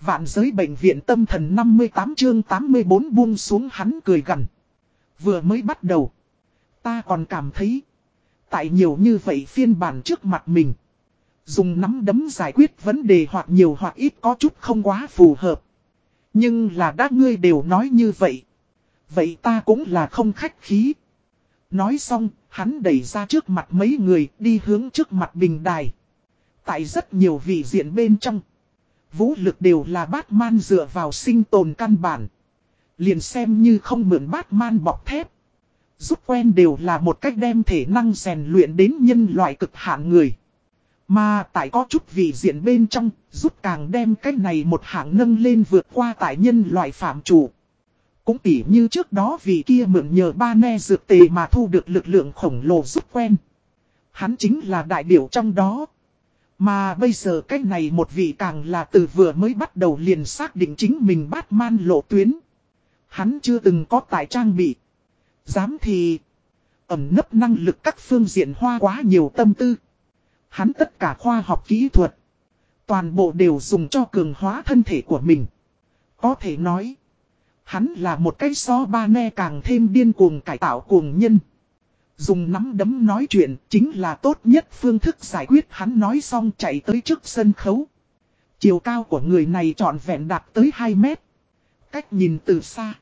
Vạn giới bệnh viện tâm thần 58 chương 84 buông xuống hắn cười gần. Vừa mới bắt đầu. Ta còn cảm thấy. Tại nhiều như vậy phiên bản trước mặt mình. Dùng nắm đấm giải quyết vấn đề hoặc nhiều hoặc ít có chút không quá phù hợp. Nhưng là đã ngươi đều nói như vậy. Vậy ta cũng là không khách khí. Nói xong, hắn đẩy ra trước mặt mấy người đi hướng trước mặt bình đài. Tại rất nhiều vị diện bên trong. Vũ lực đều là Batman dựa vào sinh tồn căn bản. Liền xem như không mượn Batman bọc thép. Giúp quen đều là một cách đem thể năng rèn luyện đến nhân loại cực hạn người. Mà tại có chút vị diện bên trong, giúp càng đem cách này một hạng nâng lên vượt qua tại nhân loại phạm chủ. Cũng tỉ như trước đó vì kia mượn nhờ ba ne dược tề mà thu được lực lượng khổng lồ giúp quen. Hắn chính là đại biểu trong đó. Mà bây giờ cách này một vị càng là từ vừa mới bắt đầu liền xác định chính mình bắt man lộ tuyến. Hắn chưa từng có tài trang bị. Dám thì ẩm nấp năng lực các phương diện hoa quá nhiều tâm tư. Hắn tất cả khoa học kỹ thuật. Toàn bộ đều dùng cho cường hóa thân thể của mình. Có thể nói. Hắn là một cái so ba ne càng thêm điên cuồng cải tạo cuồng nhân. Dùng nắm đấm nói chuyện chính là tốt nhất phương thức giải quyết hắn nói xong chạy tới trước sân khấu. Chiều cao của người này trọn vẹn đạt tới 2 mét. Cách nhìn từ xa.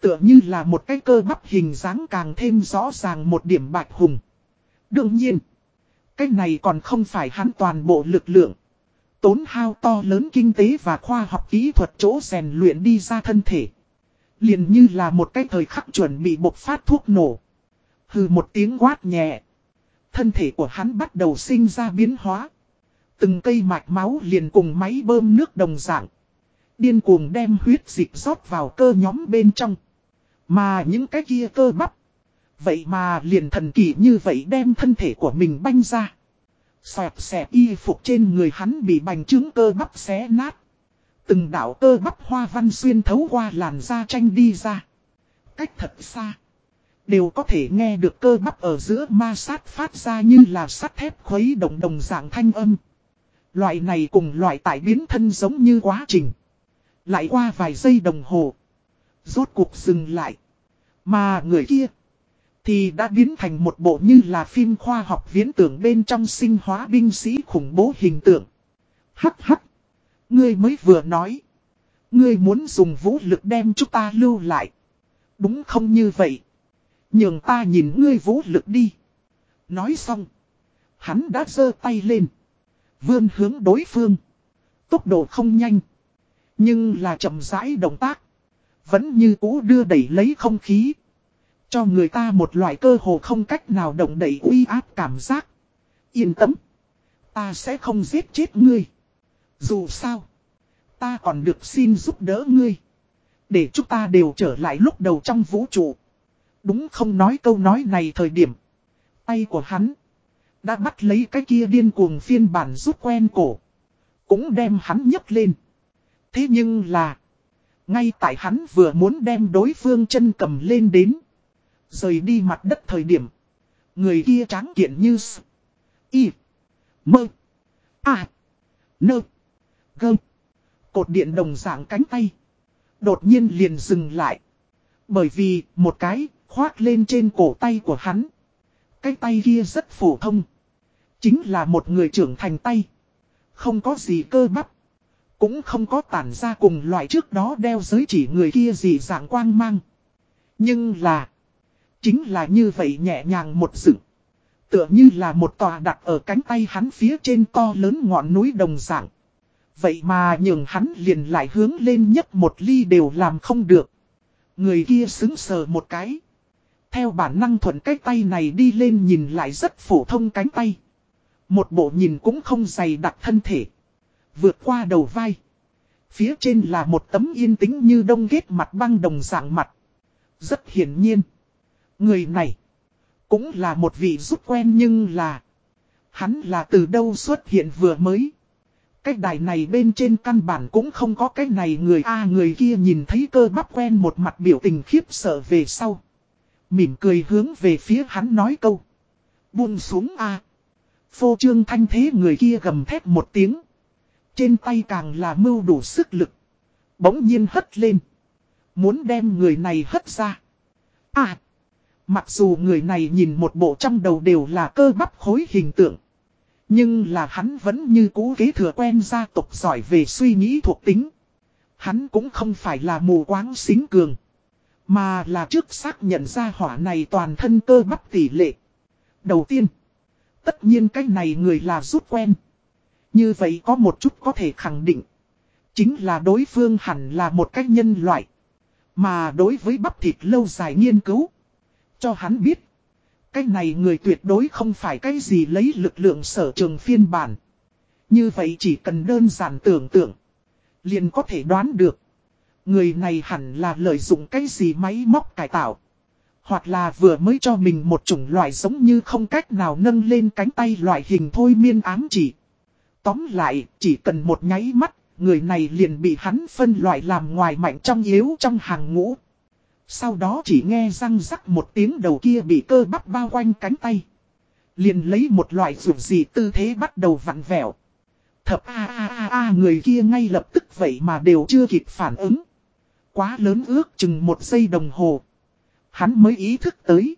Tựa như là một cái cơ bắp hình dáng càng thêm rõ ràng một điểm bạch hùng. Đương nhiên. Cái này còn không phải hắn toàn bộ lực lượng. Tốn hao to lớn kinh tế và khoa học kỹ thuật chỗ rèn luyện đi ra thân thể. Liền như là một cái thời khắc chuẩn bị bộc phát thuốc nổ. Hừ một tiếng quát nhẹ. Thân thể của hắn bắt đầu sinh ra biến hóa. Từng cây mạch máu liền cùng máy bơm nước đồng dạng. Điên cuồng đem huyết dịch rót vào cơ nhóm bên trong. Mà những cái kia cơ bắp. Vậy mà liền thần kỳ như vậy đem thân thể của mình banh ra. Xoẹp xẹp y phục trên người hắn bị bành trướng cơ bắp xé nát. Từng đảo cơ bắp hoa văn xuyên thấu qua làn da tranh đi ra. Cách thật xa. Đều có thể nghe được cơ bắp ở giữa ma sát phát ra như là sắt thép khuấy động đồng dạng thanh âm. Loại này cùng loại tải biến thân giống như quá trình. Lại qua vài giây đồng hồ. Rốt cuộc dừng lại. Mà người kia. Thì đã biến thành một bộ như là phim khoa học viễn tưởng bên trong sinh hóa binh sĩ khủng bố hình tượng. Hắc hắc. Ngươi mới vừa nói. Ngươi muốn dùng vũ lực đem chúng ta lưu lại. Đúng không như vậy. Nhường ta nhìn ngươi vũ lực đi. Nói xong. Hắn đã giơ tay lên. Vươn hướng đối phương. Tốc độ không nhanh. Nhưng là chậm rãi động tác. Vẫn như cũ đưa đẩy lấy không khí. Cho người ta một loại cơ hồ không cách nào động đẩy uy áp cảm giác. Yên tâm. Ta sẽ không giết chết ngươi. Dù sao. Ta còn được xin giúp đỡ ngươi. Để chúng ta đều trở lại lúc đầu trong vũ trụ. Đúng không nói câu nói này thời điểm. Tay của hắn. Đã bắt lấy cái kia điên cuồng phiên bản rút quen cổ. Cũng đem hắn nhấc lên. Thế nhưng là. Ngay tại hắn vừa muốn đem đối phương chân cầm lên đến. Rời đi mặt đất thời điểm. Người kia tráng kiện như s. Y. Mơ. À. Nơ. Gơ. Cột điện đồng dạng cánh tay. Đột nhiên liền dừng lại. Bởi vì một cái khoác lên trên cổ tay của hắn. Cái tay kia rất phổ thông. Chính là một người trưởng thành tay. Không có gì cơ bắp. Cũng không có tản ra cùng loại trước đó đeo giới chỉ người kia gì dạng quang mang. Nhưng là. Chính là như vậy nhẹ nhàng một dựng. Tựa như là một tòa đặt ở cánh tay hắn phía trên to lớn ngọn núi đồng dạng. Vậy mà nhường hắn liền lại hướng lên nhất một ly đều làm không được. Người kia xứng sờ một cái. Theo bản năng thuận cái tay này đi lên nhìn lại rất phổ thông cánh tay. Một bộ nhìn cũng không dày đặc thân thể. Vượt qua đầu vai. Phía trên là một tấm yên tĩnh như đông ghét mặt băng đồng dạng mặt. Rất hiển nhiên. Người này. Cũng là một vị giúp quen nhưng là. Hắn là từ đâu xuất hiện vừa mới. Cái đài này bên trên căn bản cũng không có cái này người A, người kia nhìn thấy cơ bắp quen một mặt biểu tình khiếp sợ về sau. Mỉm cười hướng về phía hắn nói câu. Buông xuống A. Phô trương thanh thế người kia gầm thét một tiếng. Trên tay càng là mưu đủ sức lực. Bỗng nhiên hất lên. Muốn đem người này hất ra. À! Mặc dù người này nhìn một bộ trong đầu đều là cơ bắp khối hình tượng. Nhưng là hắn vẫn như cũ kế thừa quen gia tộc giỏi về suy nghĩ thuộc tính. Hắn cũng không phải là mù quáng xính cường. Mà là trước xác nhận ra hỏa này toàn thân cơ bắp tỷ lệ. Đầu tiên. Tất nhiên cái này người là rút quen. Như vậy có một chút có thể khẳng định. Chính là đối phương hẳn là một cách nhân loại. Mà đối với bắp thịt lâu dài nghiên cứu. Cho hắn biết. Cái này người tuyệt đối không phải cái gì lấy lực lượng sở trường phiên bản. Như vậy chỉ cần đơn giản tưởng tượng. Liền có thể đoán được. Người này hẳn là lợi dụng cái gì máy móc cải tạo. Hoặc là vừa mới cho mình một chủng loại giống như không cách nào nâng lên cánh tay loại hình thôi miên ám chỉ. Tóm lại, chỉ cần một nháy mắt, người này liền bị hắn phân loại làm ngoài mạnh trong yếu trong hàng ngũ. Sau đó chỉ nghe răng rắc một tiếng đầu kia bị cơ bắp bao quanh cánh tay. Liền lấy một loại rủi gì tư thế bắt đầu vặn vẹo. Thập a a a a người kia ngay lập tức vậy mà đều chưa kịp phản ứng. Quá lớn ước chừng một giây đồng hồ. Hắn mới ý thức tới.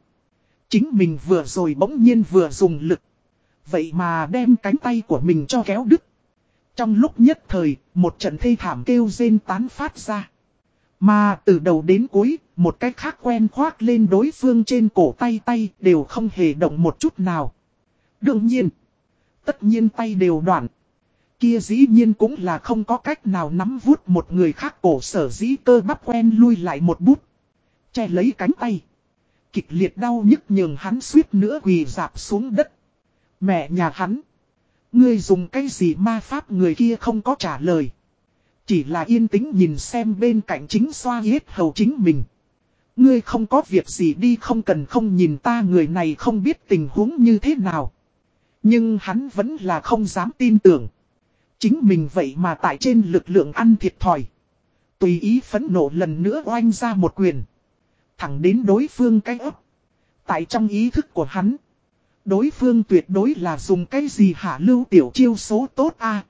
Chính mình vừa rồi bỗng nhiên vừa dùng lực. Vậy mà đem cánh tay của mình cho kéo đứt. Trong lúc nhất thời, một trận thê thảm kêu rên tán phát ra. Mà từ đầu đến cuối, một cách khác quen khoác lên đối phương trên cổ tay tay đều không hề động một chút nào. Đương nhiên, tất nhiên tay đều đoạn. Kia dĩ nhiên cũng là không có cách nào nắm vuốt một người khác cổ sở dĩ cơ bắp quen lui lại một bút. Che lấy cánh tay. Kịch liệt đau nhức nhường hắn suýt nữa quỳ dạp xuống đất. Mẹ nhà hắn. Ngươi dùng cái gì ma pháp người kia không có trả lời. Chỉ là yên tĩnh nhìn xem bên cạnh chính xoa hết hầu chính mình. Ngươi không có việc gì đi không cần không nhìn ta người này không biết tình huống như thế nào. Nhưng hắn vẫn là không dám tin tưởng. Chính mình vậy mà tại trên lực lượng ăn thiệt thòi. Tùy ý phấn nộ lần nữa oanh ra một quyền. Thẳng đến đối phương cái ấp. Tại trong ý thức của hắn. Đối phương tuyệt đối là dùng cái gì hạ lưu tiểu chiêu số tốt a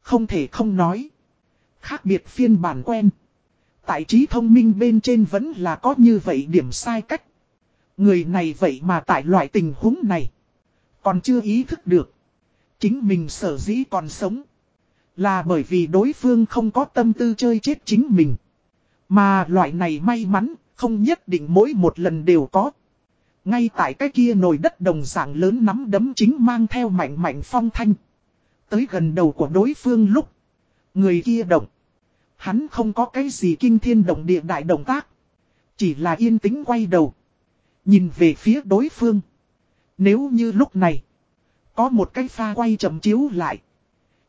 Không thể không nói. Khác biệt phiên bản quen. Tại trí thông minh bên trên vẫn là có như vậy điểm sai cách. Người này vậy mà tại loại tình huống này. Còn chưa ý thức được. Chính mình sở dĩ còn sống. Là bởi vì đối phương không có tâm tư chơi chết chính mình. Mà loại này may mắn, không nhất định mỗi một lần đều có. Ngay tại cái kia nồi đất đồng dạng lớn nắm đấm chính mang theo mạnh mạnh phong thanh. Tới gần đầu của đối phương lúc. Người kia động. Hắn không có cái gì kinh thiên động địa đại động tác. Chỉ là yên tĩnh quay đầu. Nhìn về phía đối phương. Nếu như lúc này. Có một cái pha quay chậm chiếu lại.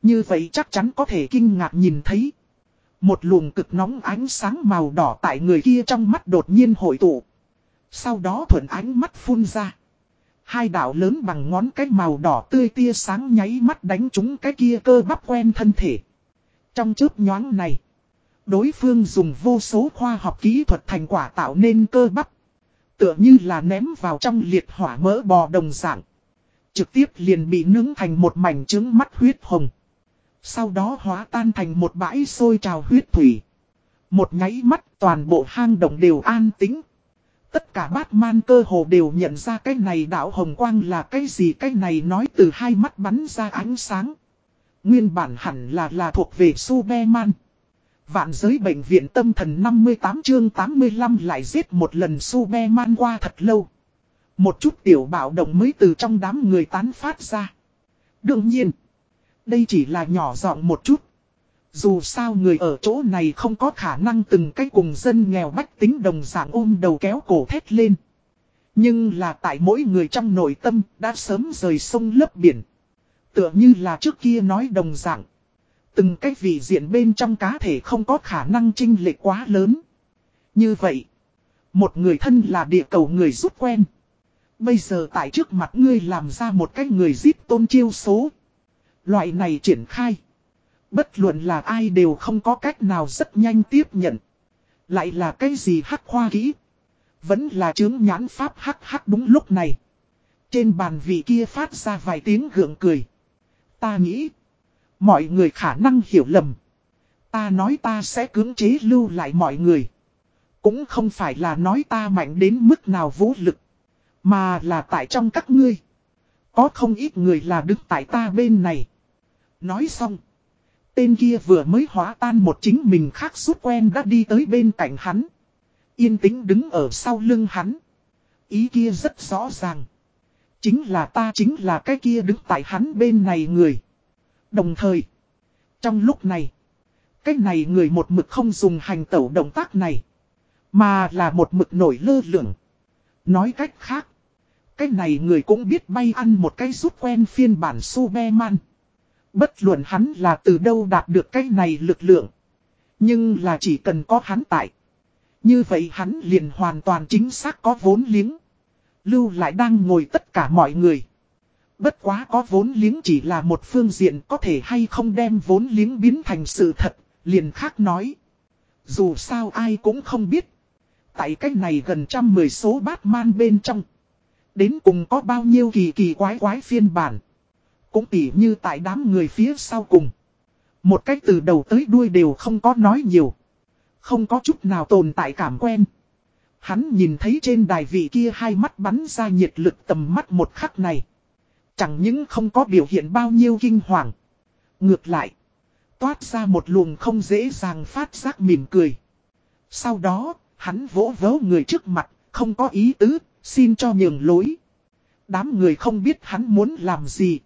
Như vậy chắc chắn có thể kinh ngạc nhìn thấy. Một luồng cực nóng ánh sáng màu đỏ tại người kia trong mắt đột nhiên hội tụ. Sau đó thuận ánh mắt phun ra. Hai đảo lớn bằng ngón cái màu đỏ tươi tia sáng nháy mắt đánh trúng cái kia cơ bắp quen thân thể. Trong chớp nhoáng này, đối phương dùng vô số khoa học kỹ thuật thành quả tạo nên cơ bắp. Tựa như là ném vào trong liệt hỏa mỡ bò đồng dạng. Trực tiếp liền bị nướng thành một mảnh trứng mắt huyết hồng. Sau đó hóa tan thành một bãi sôi trào huyết thủy. Một nháy mắt toàn bộ hang động đều an tĩnh. Tất cả bát man cơ hồ đều nhận ra cái này đảo hồng quang là cái gì, cái này nói từ hai mắt bắn ra ánh sáng. Nguyên bản hẳn là là thuộc về Superman. Vạn giới bệnh viện tâm thần 58 chương 85 lại giết một lần Superman qua thật lâu. Một chút tiểu bạo động mới từ trong đám người tán phát ra. Đương nhiên. Đây chỉ là nhỏ giọng một chút. Dù sao người ở chỗ này không có khả năng từng cái cùng dân nghèo bách tính đồng dạng ôm đầu kéo cổ thét lên. Nhưng là tại mỗi người trong nội tâm đã sớm rời sông lấp biển. Tựa như là trước kia nói đồng dạng. Từng cái vị diện bên trong cá thể không có khả năng trinh lệ quá lớn. Như vậy, một người thân là địa cầu người rút quen. Bây giờ tại trước mặt ngươi làm ra một cái người giết tôn chiêu số. Loại này triển khai. Bất luận là ai đều không có cách nào rất nhanh tiếp nhận. Lại là cái gì hắc khoa kỹ. Vẫn là chứng nhãn pháp hắc hắc đúng lúc này. Trên bàn vị kia phát ra vài tiếng gượng cười. Ta nghĩ. Mọi người khả năng hiểu lầm. Ta nói ta sẽ cưỡng chế lưu lại mọi người. Cũng không phải là nói ta mạnh đến mức nào vũ lực. Mà là tại trong các ngươi. Có không ít người là đứng tại ta bên này. Nói xong. Tên kia vừa mới hóa tan một chính mình khác suốt quen đã đi tới bên cạnh hắn. Yên tĩnh đứng ở sau lưng hắn. Ý kia rất rõ ràng. Chính là ta chính là cái kia đứng tại hắn bên này người. Đồng thời. Trong lúc này. Cái này người một mực không dùng hành tẩu động tác này. Mà là một mực nổi lơ lửng. Nói cách khác. Cái này người cũng biết bay ăn một cái rút quen phiên bản Superman. Bất luận hắn là từ đâu đạt được cái này lực lượng. Nhưng là chỉ cần có hắn tại. Như vậy hắn liền hoàn toàn chính xác có vốn liếng. Lưu lại đang ngồi tất cả mọi người. Bất quá có vốn liếng chỉ là một phương diện có thể hay không đem vốn liếng biến thành sự thật, liền khác nói. Dù sao ai cũng không biết. Tại cách này gần trăm mười số Batman bên trong. Đến cùng có bao nhiêu kỳ kỳ quái quái phiên bản. Cũng tỉ như tại đám người phía sau cùng. Một cách từ đầu tới đuôi đều không có nói nhiều. Không có chút nào tồn tại cảm quen. Hắn nhìn thấy trên đài vị kia hai mắt bắn ra nhiệt lực tầm mắt một khắc này. Chẳng những không có biểu hiện bao nhiêu kinh hoàng. Ngược lại. Toát ra một luồng không dễ dàng phát giác mỉm cười. Sau đó, hắn vỗ vỗ người trước mặt, không có ý tứ, xin cho nhường lối. Đám người không biết hắn muốn làm gì.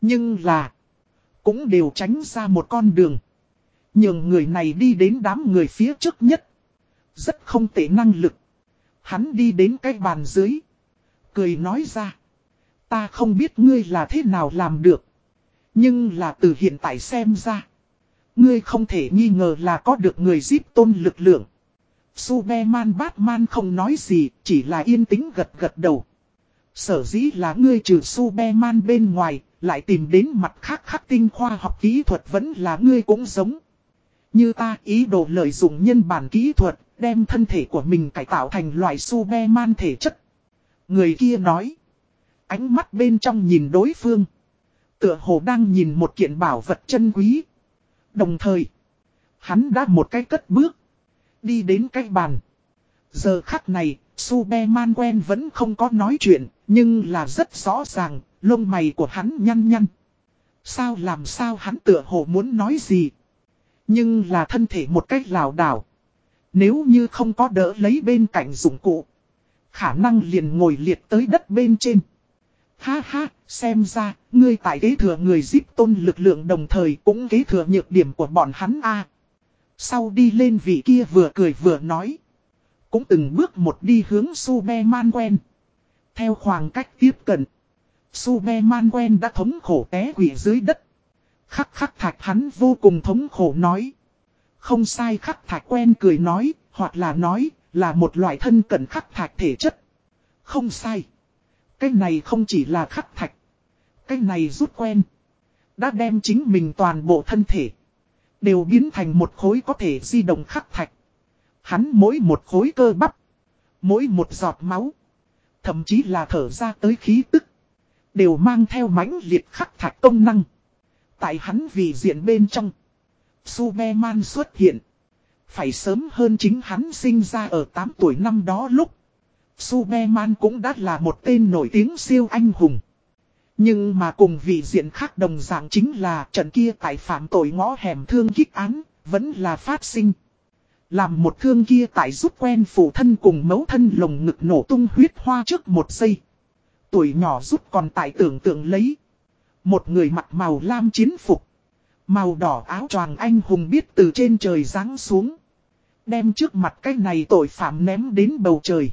Nhưng là, cũng đều tránh ra một con đường. Nhường người này đi đến đám người phía trước nhất. Rất không tệ năng lực. Hắn đi đến cái bàn dưới. Cười nói ra. Ta không biết ngươi là thế nào làm được. Nhưng là từ hiện tại xem ra. Ngươi không thể nghi ngờ là có được người giúp tôn lực lượng. Superman Batman không nói gì, chỉ là yên tĩnh gật gật đầu. Sở dĩ là ngươi trừ Superman bên ngoài, lại tìm đến mặt khác khắc tinh khoa học kỹ thuật vẫn là ngươi cũng giống. Như ta ý đồ lợi dụng nhân bản kỹ thuật, đem thân thể của mình cải tạo thành loại Superman thể chất. Người kia nói. Ánh mắt bên trong nhìn đối phương. Tựa hồ đang nhìn một kiện bảo vật chân quý. Đồng thời, hắn đã một cái cất bước. Đi đến cái bàn. Giờ khắc này, Superman quen vẫn không có nói chuyện, nhưng là rất rõ ràng, lông mày của hắn nhăn nhăn. Sao làm sao hắn tựa hồ muốn nói gì? Nhưng là thân thể một cách lào đảo. Nếu như không có đỡ lấy bên cạnh dụng cụ, khả năng liền ngồi liệt tới đất bên trên. Ha ha, xem ra, ngươi tại kế thừa người giúp tôn lực lượng đồng thời cũng kế thừa nhược điểm của bọn hắn a Sau đi lên vị kia vừa cười vừa nói. Cũng từng bước một đi hướng Superman quen. Theo khoảng cách tiếp cận. Superman quen đã thống khổ té quỷ dưới đất. Khắc khắc thạch hắn vô cùng thống khổ nói. Không sai khắc thạch quen cười nói, hoặc là nói, là một loại thân cận khắc thạch thể chất. Không sai. Cái này không chỉ là khắc thạch. Cái này rút quen. Đã đem chính mình toàn bộ thân thể. Đều biến thành một khối có thể di động khắc thạch. Hắn mỗi một khối cơ bắp. Mỗi một giọt máu. Thậm chí là thở ra tới khí tức. Đều mang theo mãnh liệt khắc thạch công năng. Tại hắn vì diện bên trong. Superman xuất hiện. Phải sớm hơn chính hắn sinh ra ở 8 tuổi năm đó lúc. Superman cũng đã là một tên nổi tiếng siêu anh hùng. Nhưng mà cùng vị diện khác đồng dạng chính là trận kia tại phạm tội ngõ hẻm thương kích án, vẫn là phát sinh. Làm một thương kia tại giúp quen phụ thân cùng mấu thân lồng ngực nổ tung huyết hoa trước một giây. Tuổi nhỏ giúp còn tại tưởng tượng lấy. Một người mặc màu lam chiến phục. Màu đỏ áo choàng anh hùng biết từ trên trời giáng xuống. Đem trước mặt cái này tội phạm ném đến bầu trời.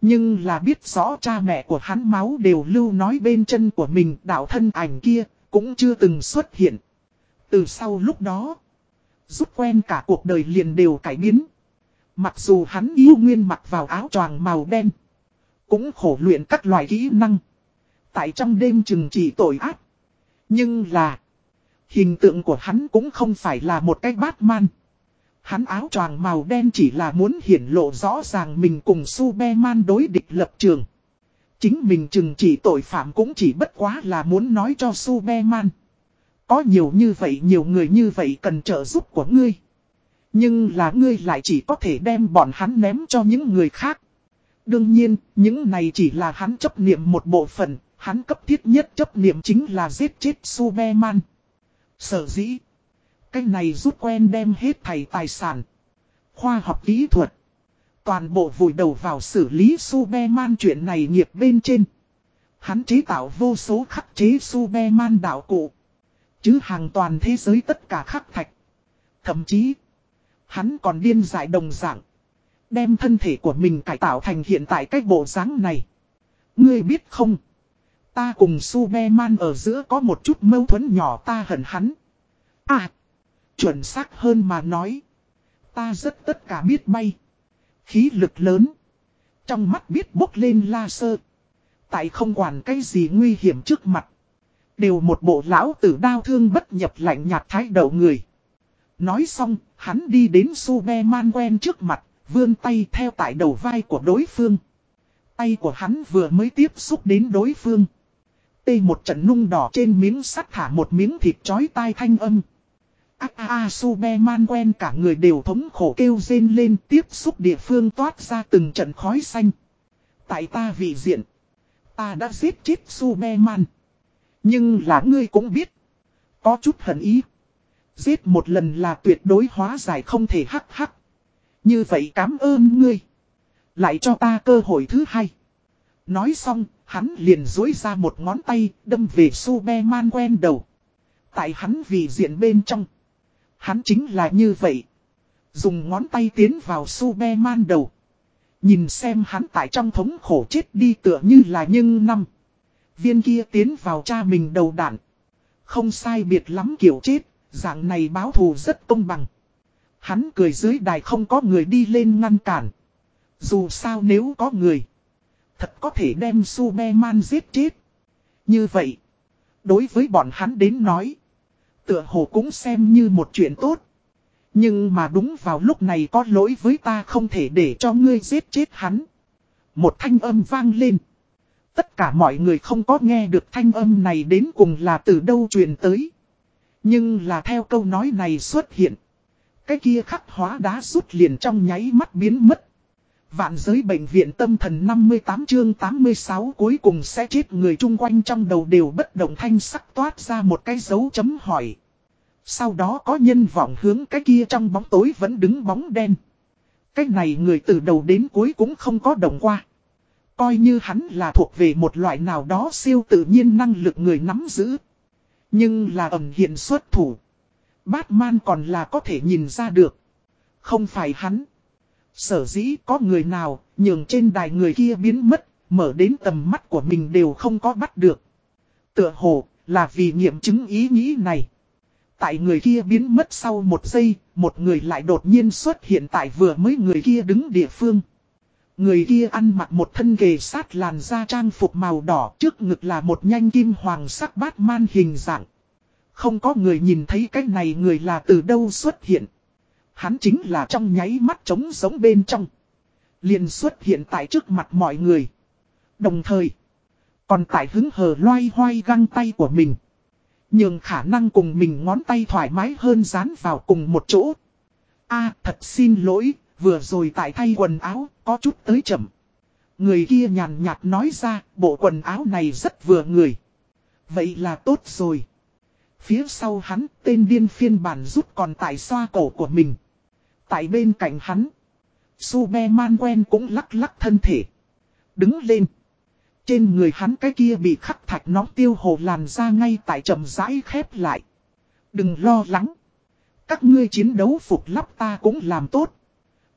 Nhưng là biết rõ cha mẹ của hắn máu đều lưu nói bên chân của mình đạo thân ảnh kia cũng chưa từng xuất hiện. Từ sau lúc đó, rút quen cả cuộc đời liền đều cải biến. Mặc dù hắn yêu nguyên mặc vào áo choàng màu đen, cũng khổ luyện các loại kỹ năng. Tại trong đêm chừng chỉ tội ác. Nhưng là, hình tượng của hắn cũng không phải là một cái Batman. Hắn áo choàng màu đen chỉ là muốn hiển lộ rõ ràng mình cùng Superman đối địch lập trường. Chính mình chừng chỉ tội phạm cũng chỉ bất quá là muốn nói cho Superman. Có nhiều như vậy nhiều người như vậy cần trợ giúp của ngươi. Nhưng là ngươi lại chỉ có thể đem bọn hắn ném cho những người khác. Đương nhiên, những này chỉ là hắn chấp niệm một bộ phận, hắn cấp thiết nhất chấp niệm chính là giết chết Superman. Sở dĩ, cái này rút quen đem hết thầy tài sản, khoa học kỹ thuật, toàn bộ vùi đầu vào xử lý Superman chuyện này nghiệp bên trên. Hắn chế tạo vô số khắc chế Superman đạo cụ, chứ hàng toàn thế giới tất cả khắc thạch. Thậm chí, hắn còn điên giải đồng dạng. Đem thân thể của mình cải tạo thành hiện tại cái bộ dáng này. Ngươi biết không? Ta cùng Superman ở giữa có một chút mâu thuẫn nhỏ ta hận hắn. À! Chuẩn xác hơn mà nói. Ta rất tất cả biết bay. Khí lực lớn. Trong mắt biết bốc lên la sơ. Tại không quản cái gì nguy hiểm trước mặt. Đều một bộ lão tử đau thương bất nhập lạnh nhạt thái đầu người. Nói xong, hắn đi đến Superman quen trước mặt, vươn tay theo tại đầu vai của đối phương. Tay của hắn vừa mới tiếp xúc đến đối phương. Tê một trận nung đỏ trên miếng sắt thả một miếng thịt chói tai thanh âm. A a a Superman quen cả người đều thống khổ kêu rên lên, tiếp xúc địa phương toát ra từng trận khói xanh. Tại ta vị diện. Ta đã giết chết Superman. Nhưng là ngươi cũng biết. Có chút hận ý. Giết một lần là tuyệt đối hóa giải không thể hắc hắc. Như vậy cảm ơn ngươi. Lại cho ta cơ hội thứ hai. Nói xong, hắn liền dối ra một ngón tay, đâm về Superman quen đầu. Tại hắn vì diện bên trong. Hắn chính là như vậy. Dùng ngón tay tiến vào Superman đầu. Nhìn xem hắn tại trong thống khổ chết đi tựa như là nhưng năm. Viên kia tiến vào cha mình đầu đạn. Không sai biệt lắm kiểu chết, dạng này báo thù rất công bằng. Hắn cười dưới đài không có người đi lên ngăn cản. Dù sao nếu có người. Thật có thể đem Superman giết chết. Như vậy. Đối với bọn hắn đến nói. Tựa hồ cũng xem như một chuyện tốt. Nhưng mà đúng vào lúc này có lỗi với ta không thể để cho ngươi giết chết hắn. Một thanh âm vang lên. Tất cả mọi người không có nghe được thanh âm này đến cùng là từ đâu truyền tới. Nhưng là theo câu nói này xuất hiện. Cái kia khắc hóa đá rút liền trong nháy mắt biến mất. Vạn giới bệnh viện tâm thần 58 chương 86 cuối cùng sẽ chết người chung quanh trong đầu đều bất động thanh sắc toát ra một cái dấu chấm hỏi. Sau đó có nhân vọng hướng cái kia trong bóng tối vẫn đứng bóng đen. Cái này người từ đầu đến cuối cũng không có động qua. Coi như hắn là thuộc về một loại nào đó siêu tự nhiên năng lực người nắm giữ. Nhưng là ẩn hiện xuất thủ. Batman còn là có thể nhìn ra được. Không phải hắn. Sở dĩ có người nào, nhường trên đài người kia biến mất, mở đến tầm mắt của mình đều không có bắt được. Tựa hồ, là vì nghiệm chứng ý nghĩ này. Tại người kia biến mất sau một giây, một người lại đột nhiên xuất hiện tại vừa mới người kia đứng địa phương. Người kia ăn mặc một thân kề sát làn da trang phục màu đỏ trước ngực là một nhanh kim hoàng sắc Batman hình dạng. Không có người nhìn thấy cái này người là từ đâu xuất hiện. Hắn chính là trong nháy mắt trống sống bên trong. liền xuất hiện tại trước mặt mọi người. Đồng thời, còn tại hứng hờ loay hoay găng tay của mình. Nhưng khả năng cùng mình ngón tay thoải mái hơn dán vào cùng một chỗ. a thật xin lỗi, vừa rồi tại thay quần áo, có chút tới chậm. Người kia nhàn nhạt nói ra, bộ quần áo này rất vừa người. Vậy là tốt rồi. Phía sau hắn, tên điên phiên bản rút còn tại xoa cổ của mình. Tại bên cạnh hắn, Superman quen cũng lắc lắc thân thể. Đứng lên. Trên người hắn cái kia bị khắc thạch nóng tiêu hồ làn ra ngay tại trầm rãi khép lại. Đừng lo lắng. Các ngươi chiến đấu phục lắp ta cũng làm tốt.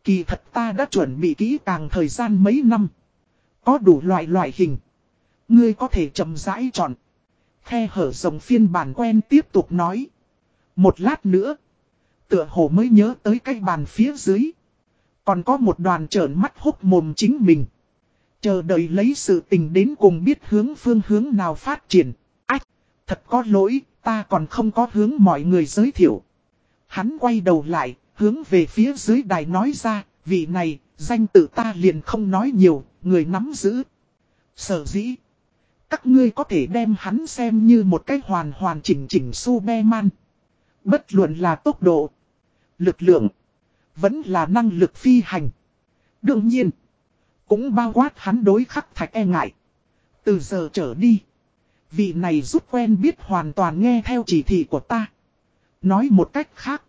Kỳ thật ta đã chuẩn bị kỹ càng thời gian mấy năm. Có đủ loại loại hình. Ngươi có thể chậm rãi chọn. Khe hở rồng phiên bản quen tiếp tục nói. Một lát nữa. Tựa hồ mới nhớ tới cái bàn phía dưới. Còn có một đoàn trợn mắt hốc mồm chính mình. Chờ đợi lấy sự tình đến cùng biết hướng phương hướng nào phát triển. Ách, thật có lỗi, ta còn không có hướng mọi người giới thiệu. Hắn quay đầu lại, hướng về phía dưới đài nói ra, vị này, danh tự ta liền không nói nhiều, người nắm giữ. Sở dĩ, các ngươi có thể đem hắn xem như một cái hoàn hoàn chỉnh chỉnh Superman. Bất luận là tốc độ, lực lượng, vẫn là năng lực phi hành. Đương nhiên, cũng bao quát hắn đối khắc thạch e ngại. Từ giờ trở đi, vị này rút quen biết hoàn toàn nghe theo chỉ thị của ta. Nói một cách khác,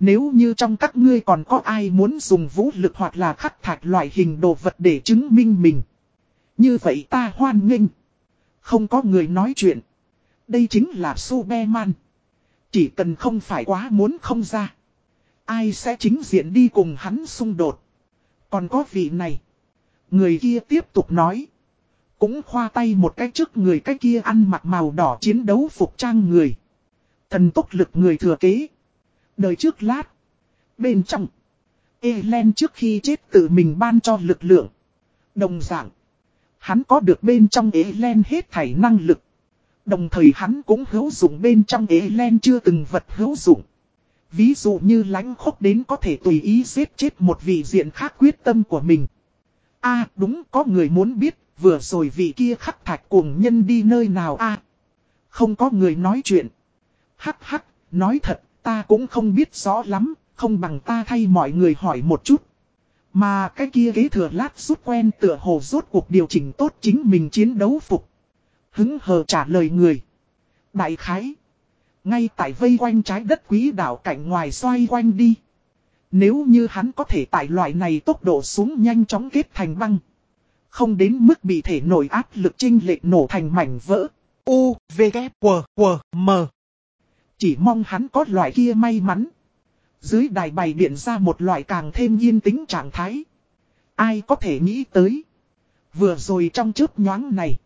nếu như trong các ngươi còn có ai muốn dùng vũ lực hoặc là khắc thạch loại hình đồ vật để chứng minh mình. Như vậy ta hoan nghênh. Không có người nói chuyện. Đây chính là Superman. Chỉ cần không phải quá muốn không ra. Ai sẽ chính diện đi cùng hắn xung đột. Còn có vị này. Người kia tiếp tục nói. Cũng khoa tay một cái trước người cái kia ăn mặc màu đỏ chiến đấu phục trang người. Thần tốc lực người thừa kế. Đời trước lát. Bên trong. Elen trước khi chết tự mình ban cho lực lượng. Đồng dạng. Hắn có được bên trong Elen hết thảy năng lực. Đồng thời hắn cũng hữu dụng bên trong Elen chưa từng vật hữu dụng. Ví dụ như lánh khốc đến có thể tùy ý giết chết một vị diện khác quyết tâm của mình. a đúng có người muốn biết, vừa rồi vị kia khắc thạch cuồng nhân đi nơi nào a Không có người nói chuyện. Hắc hắc, nói thật, ta cũng không biết rõ lắm, không bằng ta thay mọi người hỏi một chút. Mà cái kia ghế thừa lát rút quen tựa hồ rốt cuộc điều chỉnh tốt chính mình chiến đấu phục. Hứng hờ trả lời người. Đại khái. Ngay tại vây quanh trái đất quý đảo cạnh ngoài xoay quanh đi. Nếu như hắn có thể tại loại này tốc độ xuống nhanh chóng kết thành băng. Không đến mức bị thể nổi áp lực trinh lệ nổ thành mảnh vỡ. U, V, K, W, W, M. Chỉ mong hắn có loại kia may mắn. Dưới đài bày biện ra một loại càng thêm yên tĩnh trạng thái. Ai có thể nghĩ tới. Vừa rồi trong chớp nhoáng này.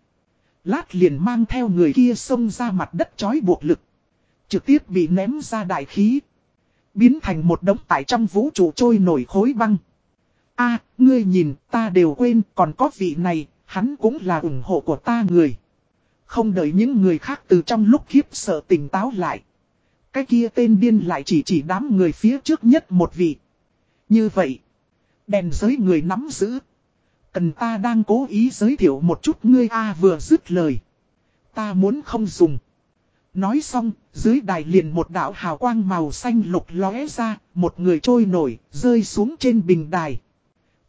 Lát liền mang theo người kia xông ra mặt đất chói buộc lực. Trực tiếp bị ném ra đại khí. Biến thành một đống tại trong vũ trụ trôi nổi khối băng. a ngươi nhìn, ta đều quên, còn có vị này, hắn cũng là ủng hộ của ta người. Không đợi những người khác từ trong lúc khiếp sợ tỉnh táo lại. Cái kia tên điên lại chỉ chỉ đám người phía trước nhất một vị. Như vậy, đèn giới người nắm giữ. Cần ta đang cố ý giới thiệu một chút ngươi A vừa dứt lời. Ta muốn không dùng. Nói xong, dưới đài liền một đạo hào quang màu xanh lục lóe ra, một người trôi nổi, rơi xuống trên bình đài.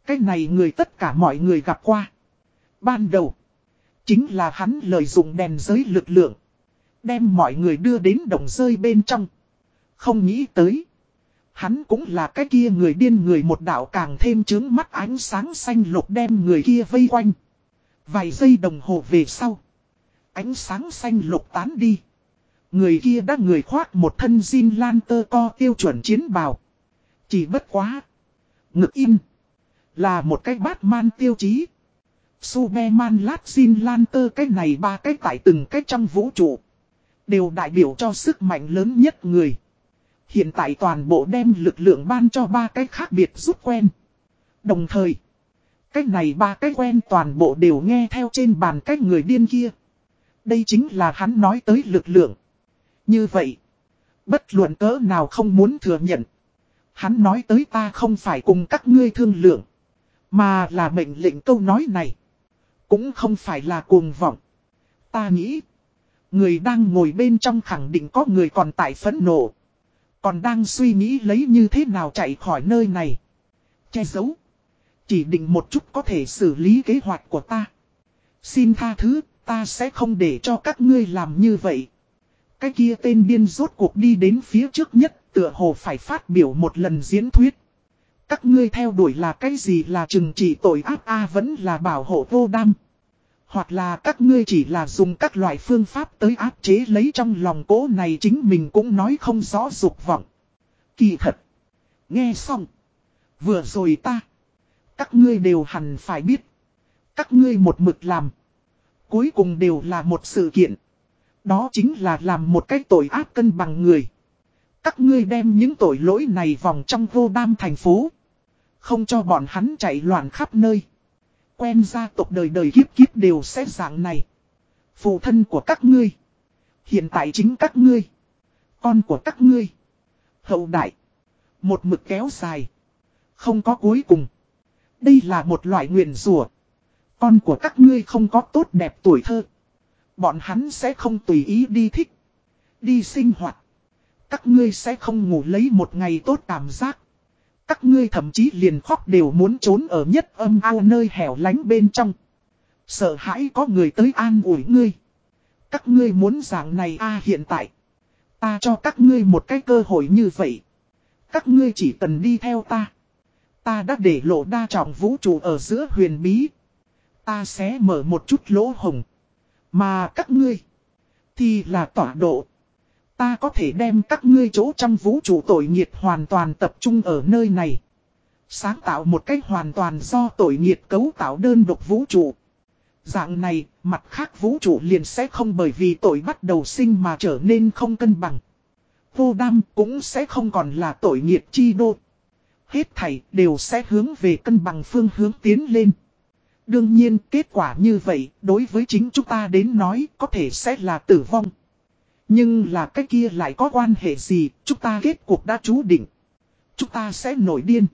Cái này người tất cả mọi người gặp qua. Ban đầu, chính là hắn lợi dụng đèn giới lực lượng. Đem mọi người đưa đến đồng rơi bên trong. Không nghĩ tới. Hắn cũng là cái kia người điên người một đạo càng thêm trướng mắt ánh sáng xanh lục đem người kia vây quanh. Vài giây đồng hồ về sau. Ánh sáng xanh lục tán đi. Người kia đã người khoác một thân jean lan tơ co tiêu chuẩn chiến bào. Chỉ bất quá. Ngực in. Là một cái bát man tiêu chí. Superman lát jean lan tơ cái này ba cái tại từng cái trong vũ trụ. Đều đại biểu cho sức mạnh lớn nhất người. Hiện tại toàn bộ đem lực lượng ban cho ba cái khác biệt rút quen. Đồng thời, cái này ba cái quen toàn bộ đều nghe theo trên bàn cái người điên kia. Đây chính là hắn nói tới lực lượng. Như vậy, bất luận cỡ nào không muốn thừa nhận. Hắn nói tới ta không phải cùng các ngươi thương lượng, mà là mệnh lệnh câu nói này. Cũng không phải là cuồng vọng. Ta nghĩ, người đang ngồi bên trong khẳng định có người còn tại phẫn nộ. Còn đang suy nghĩ lấy như thế nào chạy khỏi nơi này. Che giấu. Chỉ định một chút có thể xử lý kế hoạch của ta. Xin tha thứ, ta sẽ không để cho các ngươi làm như vậy. Cái kia tên điên rốt cuộc đi đến phía trước nhất, tựa hồ phải phát biểu một lần diễn thuyết. Các ngươi theo đuổi là cái gì là trừng trị tội ác A vẫn là bảo hộ vô đam. Hoặc là các ngươi chỉ là dùng các loại phương pháp tới áp chế lấy trong lòng cố này chính mình cũng nói không rõ dục vọng. Kỳ thật. Nghe xong. Vừa rồi ta. Các ngươi đều hẳn phải biết. Các ngươi một mực làm. Cuối cùng đều là một sự kiện. Đó chính là làm một cái tội ác cân bằng người. Các ngươi đem những tội lỗi này vòng trong vô đam thành phố. Không cho bọn hắn chạy loạn khắp nơi quen gia tộc đời đời kiếp kiếp đều sẽ dạng này. Phụ thân của các ngươi. Hiện tại chính các ngươi. Con của các ngươi. Hậu đại. Một mực kéo dài. Không có cuối cùng. Đây là một loại nguyện rùa. Con của các ngươi không có tốt đẹp tuổi thơ. Bọn hắn sẽ không tùy ý đi thích. Đi sinh hoạt. Các ngươi sẽ không ngủ lấy một ngày tốt cảm giác. Các ngươi thậm chí liền khóc đều muốn trốn ở nhất âm ao nơi hẻo lánh bên trong. Sợ hãi có người tới an ủi ngươi. Các ngươi muốn dạng này a hiện tại. Ta cho các ngươi một cái cơ hội như vậy. Các ngươi chỉ cần đi theo ta. Ta đã để lộ đa trọng vũ trụ ở giữa huyền bí. Ta sẽ mở một chút lỗ hồng. Mà các ngươi. Thì là tọa độ. Ta có thể đem các ngươi chỗ trong vũ trụ tội nghiệt hoàn toàn tập trung ở nơi này. Sáng tạo một cách hoàn toàn do tội nghiệt cấu tạo đơn độc vũ trụ. Dạng này, mặt khác vũ trụ liền sẽ không bởi vì tội bắt đầu sinh mà trở nên không cân bằng. Vô đam cũng sẽ không còn là tội nghiệt chi đô. Hết thảy đều sẽ hướng về cân bằng phương hướng tiến lên. Đương nhiên kết quả như vậy đối với chính chúng ta đến nói có thể sẽ là tử vong. Nhưng là cái kia lại có quan hệ gì chúng ta kết cuộc đã chú định. Chúng ta sẽ nổi điên.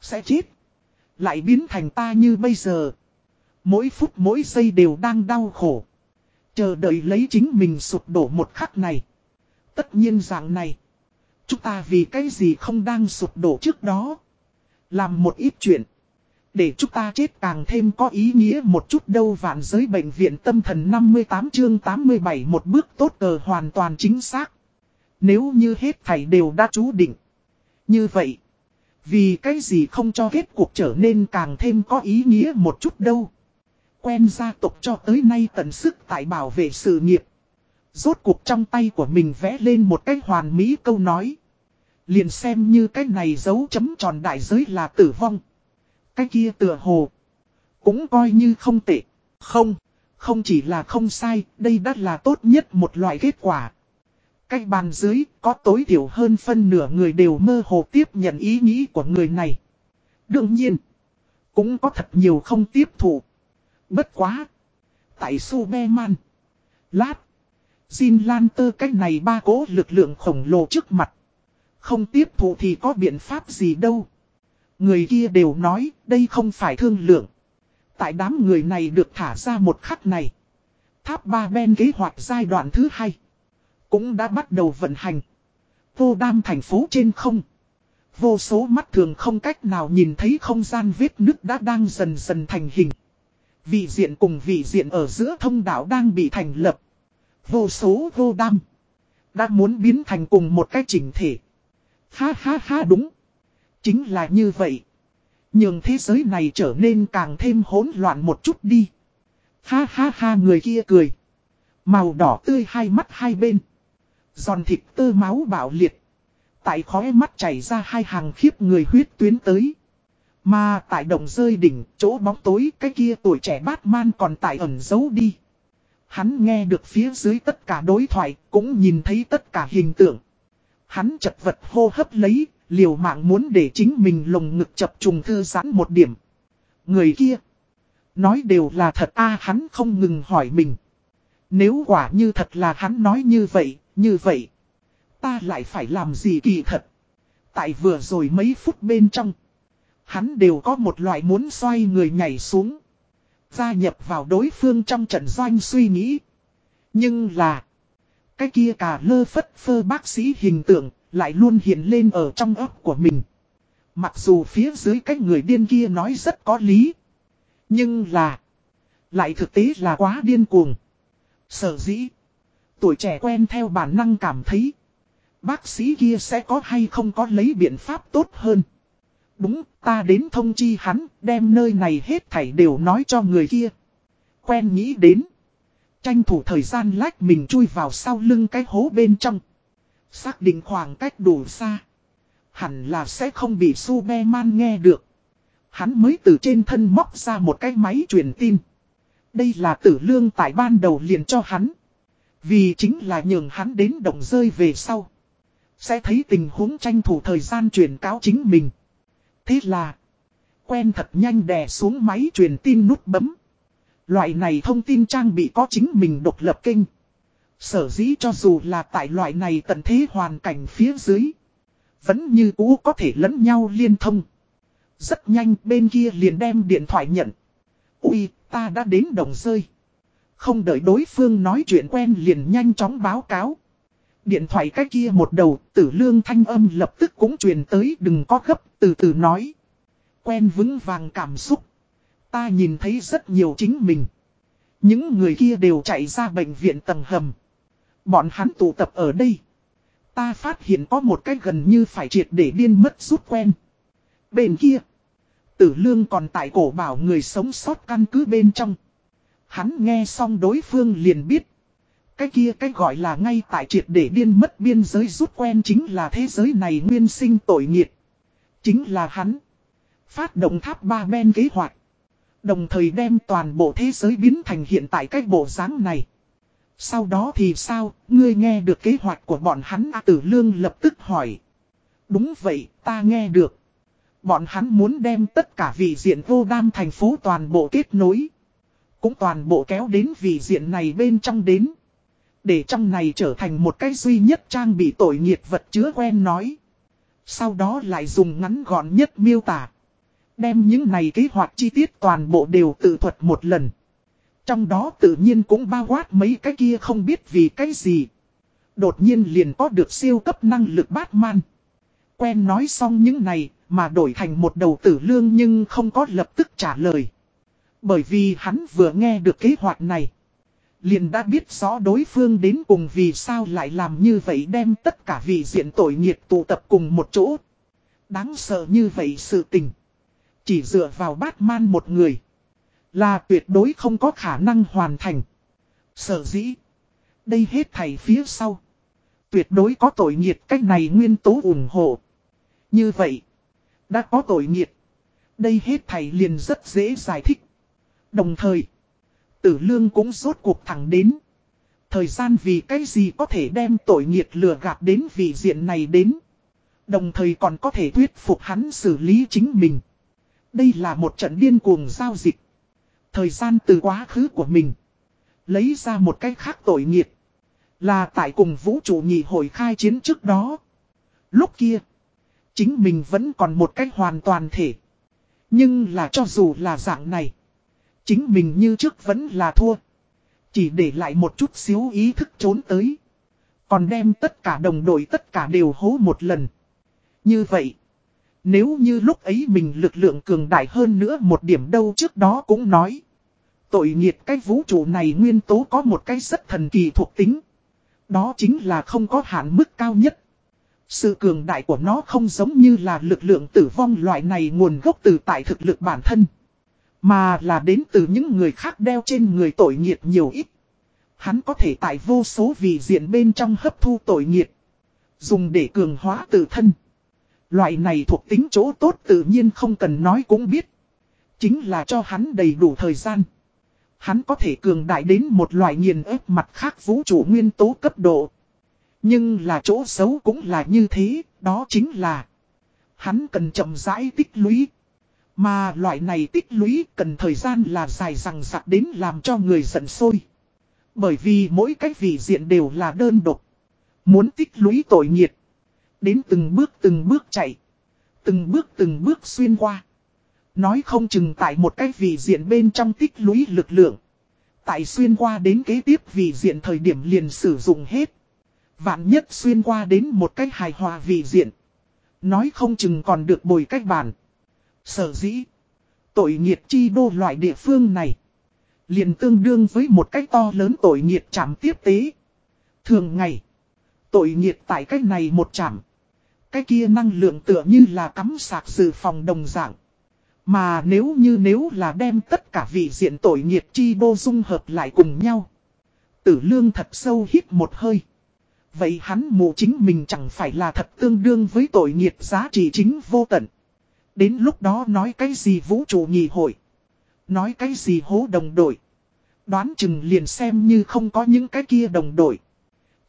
Sẽ chết. Lại biến thành ta như bây giờ. Mỗi phút mỗi giây đều đang đau khổ. Chờ đợi lấy chính mình sụp đổ một khắc này. Tất nhiên dạng này. Chúng ta vì cái gì không đang sụp đổ trước đó. Làm một ít chuyện. Để chúng ta chết càng thêm có ý nghĩa một chút đâu vạn giới bệnh viện tâm thần 58 chương 87 một bước tốt cờ hoàn toàn chính xác. Nếu như hết thảy đều đã chú định. Như vậy. Vì cái gì không cho kết cuộc trở nên càng thêm có ý nghĩa một chút đâu. Quen gia tộc cho tới nay tận sức tại bảo vệ sự nghiệp. Rốt cuộc trong tay của mình vẽ lên một cái hoàn mỹ câu nói. Liền xem như cái này dấu chấm tròn đại giới là tử vong. Cái kia tựa hồ. Cũng coi như không tệ. Không. Không chỉ là không sai, đây đã là tốt nhất một loại kết quả. Cái bàn dưới có tối thiểu hơn phân nửa người đều mơ hồ tiếp nhận ý nghĩ của người này. Đương nhiên, cũng có thật nhiều không tiếp thụ. Bất quá. Tại Superman, Lát, Jin Lan Tơ cách này ba cố lực lượng khổng lồ trước mặt. Không tiếp thụ thì có biện pháp gì đâu. Người kia đều nói, đây không phải thương lượng. Tại đám người này được thả ra một khắc này. Tháp ba ben kế hoạch giai đoạn thứ hai. Cũng đã bắt đầu vận hành. Vô đam thành phố trên không. Vô số mắt thường không cách nào nhìn thấy không gian vết nứt đã đang dần dần thành hình. Vị diện cùng vị diện ở giữa thông đạo đang bị thành lập. Vô số vô đam. Đã muốn biến thành cùng một cái chỉnh thể. Ha ha ha, đúng. Chính là như vậy. Nhưng thế giới này trở nên càng thêm hỗn loạn một chút đi. Ha ha ha người kia cười. Màu đỏ tươi hai mắt hai bên. Giòn thịt tơ máu bạo liệt. Tại khóe mắt chảy ra hai hàng khiếp người huyết tuyến tới. Mà tại đồng rơi đỉnh, chỗ bóng tối cái kia tuổi trẻ Batman còn tại ẩn giấu đi. Hắn nghe được phía dưới tất cả đối thoại, cũng nhìn thấy tất cả hình tượng. Hắn chật vật hô hấp lấy, liều mạng muốn để chính mình lồng ngực chập trùng thư giãn một điểm. Người kia, nói đều là thật a hắn không ngừng hỏi mình. Nếu quả như thật là hắn nói như vậy, như vậy, ta lại phải làm gì kỳ thật. Tại vừa rồi mấy phút bên trong. Hắn đều có một loại muốn xoay người nhảy xuống. Gia nhập vào đối phương trong trận doanh suy nghĩ. Nhưng là. Cái kia cả lơ phất phơ bác sĩ hình tượng. Lại luôn hiện lên ở trong ấp của mình. Mặc dù phía dưới cái người điên kia nói rất có lý. Nhưng là. Lại thực tế là quá điên cuồng. Sở dĩ. Tuổi trẻ quen theo bản năng cảm thấy. Bác sĩ kia sẽ có hay không có lấy biện pháp tốt hơn. Đúng, ta đến thông chi hắn, đem nơi này hết thảy đều nói cho người kia. Quen nghĩ đến. Tranh thủ thời gian lách mình chui vào sau lưng cái hố bên trong. Xác định khoảng cách đủ xa. Hẳn là sẽ không bị Superman nghe được. Hắn mới từ trên thân móc ra một cái máy truyền tin. Đây là tử lương tại ban đầu liền cho hắn. Vì chính là nhường hắn đến động rơi về sau. Sẽ thấy tình huống tranh thủ thời gian truyền cáo chính mình. Thế là, quen thật nhanh đè xuống máy truyền tin nút bấm. Loại này thông tin trang bị có chính mình độc lập kênh. Sở dĩ cho dù là tại loại này tận thế hoàn cảnh phía dưới. Vẫn như cũ có thể lẫn nhau liên thông. Rất nhanh bên kia liền đem điện thoại nhận. Ui, ta đã đến đồng rơi. Không đợi đối phương nói chuyện quen liền nhanh chóng báo cáo. Điện thoại cái kia một đầu, tử lương thanh âm lập tức cũng truyền tới đừng có gấp, từ từ nói. Quen vững vàng cảm xúc. Ta nhìn thấy rất nhiều chính mình. Những người kia đều chạy ra bệnh viện tầng hầm. Bọn hắn tụ tập ở đây. Ta phát hiện có một cái gần như phải triệt để điên mất rút quen. Bên kia. Tử lương còn tại cổ bảo người sống sót căn cứ bên trong. Hắn nghe xong đối phương liền biết. Cái kia cái gọi là ngay tại triệt để điên mất biên giới rút quen chính là thế giới này nguyên sinh tội nghiệt. Chính là hắn. Phát động tháp ba ben kế hoạch. Đồng thời đem toàn bộ thế giới biến thành hiện tại cái bộ dáng này. Sau đó thì sao, ngươi nghe được kế hoạch của bọn hắn A Tử Lương lập tức hỏi. Đúng vậy, ta nghe được. Bọn hắn muốn đem tất cả vị diện vô đam thành phố toàn bộ kết nối. Cũng toàn bộ kéo đến vị diện này bên trong đến. Để trong này trở thành một cái duy nhất trang bị tội nghiệt vật chứa quen nói. Sau đó lại dùng ngắn gọn nhất miêu tả. Đem những này kế hoạch chi tiết toàn bộ đều tự thuật một lần. Trong đó tự nhiên cũng bao quát mấy cái kia không biết vì cái gì. Đột nhiên liền có được siêu cấp năng lực Batman. Quen nói xong những này, mà đổi thành một đầu tử lương nhưng không có lập tức trả lời. Bởi vì hắn vừa nghe được kế hoạch này. Liền đã biết rõ đối phương đến cùng vì sao lại làm như vậy đem tất cả vị diện tội nghiệt tụ tập cùng một chỗ. Đáng sợ như vậy sự tình. Chỉ dựa vào Batman một người. Là tuyệt đối không có khả năng hoàn thành. Sở dĩ. Đây hết thầy phía sau. Tuyệt đối có tội nghiệt cách này nguyên tố ủng hộ. Như vậy. Đã có tội nghiệt. Đây hết thầy liền rất dễ giải thích. Đồng thời. Tử lương cũng rốt cuộc thẳng đến. Thời gian vì cái gì có thể đem tội nghiệt lừa gạt đến vị diện này đến. Đồng thời còn có thể thuyết phục hắn xử lý chính mình. Đây là một trận điên cuồng giao dịch. Thời gian từ quá khứ của mình. Lấy ra một cách khác tội nghiệt. Là tại cùng vũ trụ nhị hội khai chiến trước đó. Lúc kia. Chính mình vẫn còn một cách hoàn toàn thể. Nhưng là cho dù là dạng này. Chính mình như trước vẫn là thua. Chỉ để lại một chút xíu ý thức trốn tới. Còn đem tất cả đồng đội, tất cả đều hố một lần. Như vậy. Nếu như lúc ấy mình lực lượng cường đại hơn nữa một điểm đâu trước đó cũng nói. Tội nghiệt cái vũ trụ này nguyên tố có một cái rất thần kỳ thuộc tính. Đó chính là không có hạn mức cao nhất. Sự cường đại của nó không giống như là lực lượng tử vong loại này nguồn gốc từ tại thực lực bản thân. Mà là đến từ những người khác đeo trên người tội nghiệt nhiều ít. Hắn có thể tại vô số vị diện bên trong hấp thu tội nghiệt. Dùng để cường hóa tự thân. Loại này thuộc tính chỗ tốt tự nhiên không cần nói cũng biết. Chính là cho hắn đầy đủ thời gian. Hắn có thể cường đại đến một loại nghiền ép mặt khác vũ trụ nguyên tố cấp độ. Nhưng là chỗ xấu cũng là như thế, đó chính là Hắn cần chậm rãi tích lũy Mà loại này tích lũy cần thời gian là dài rằng sạc đến làm cho người giận sôi Bởi vì mỗi cái vị diện đều là đơn độc Muốn tích lũy tội nghiệt Đến từng bước từng bước chạy, Từng bước từng bước xuyên qua Nói không chừng tại một cái vị diện bên trong tích lũy lực lượng, Tại xuyên qua đến kế tiếp vị diện thời điểm liền sử dụng hết Vạn nhất xuyên qua đến một cách hài hòa vị diện. Nói không chừng còn được bồi cách bàn. Sở dĩ. Tội nghiệt chi đô loại địa phương này. Liền tương đương với một cách to lớn tội nghiệt chạm tiếp tế. Thường ngày. Tội nghiệt tại cách này một chạm. Cái kia năng lượng tựa như là cắm sạc dự phòng đồng dạng. Mà nếu như nếu là đem tất cả vị diện tội nghiệt chi đô dung hợp lại cùng nhau. Tử lương thật sâu hít một hơi. Vậy hắn mù chính mình chẳng phải là thật tương đương với tội nghiệt giá trị chính vô tận. Đến lúc đó nói cái gì vũ trụ nhị hội. Nói cái gì hố đồng đội. Đoán chừng liền xem như không có những cái kia đồng đội.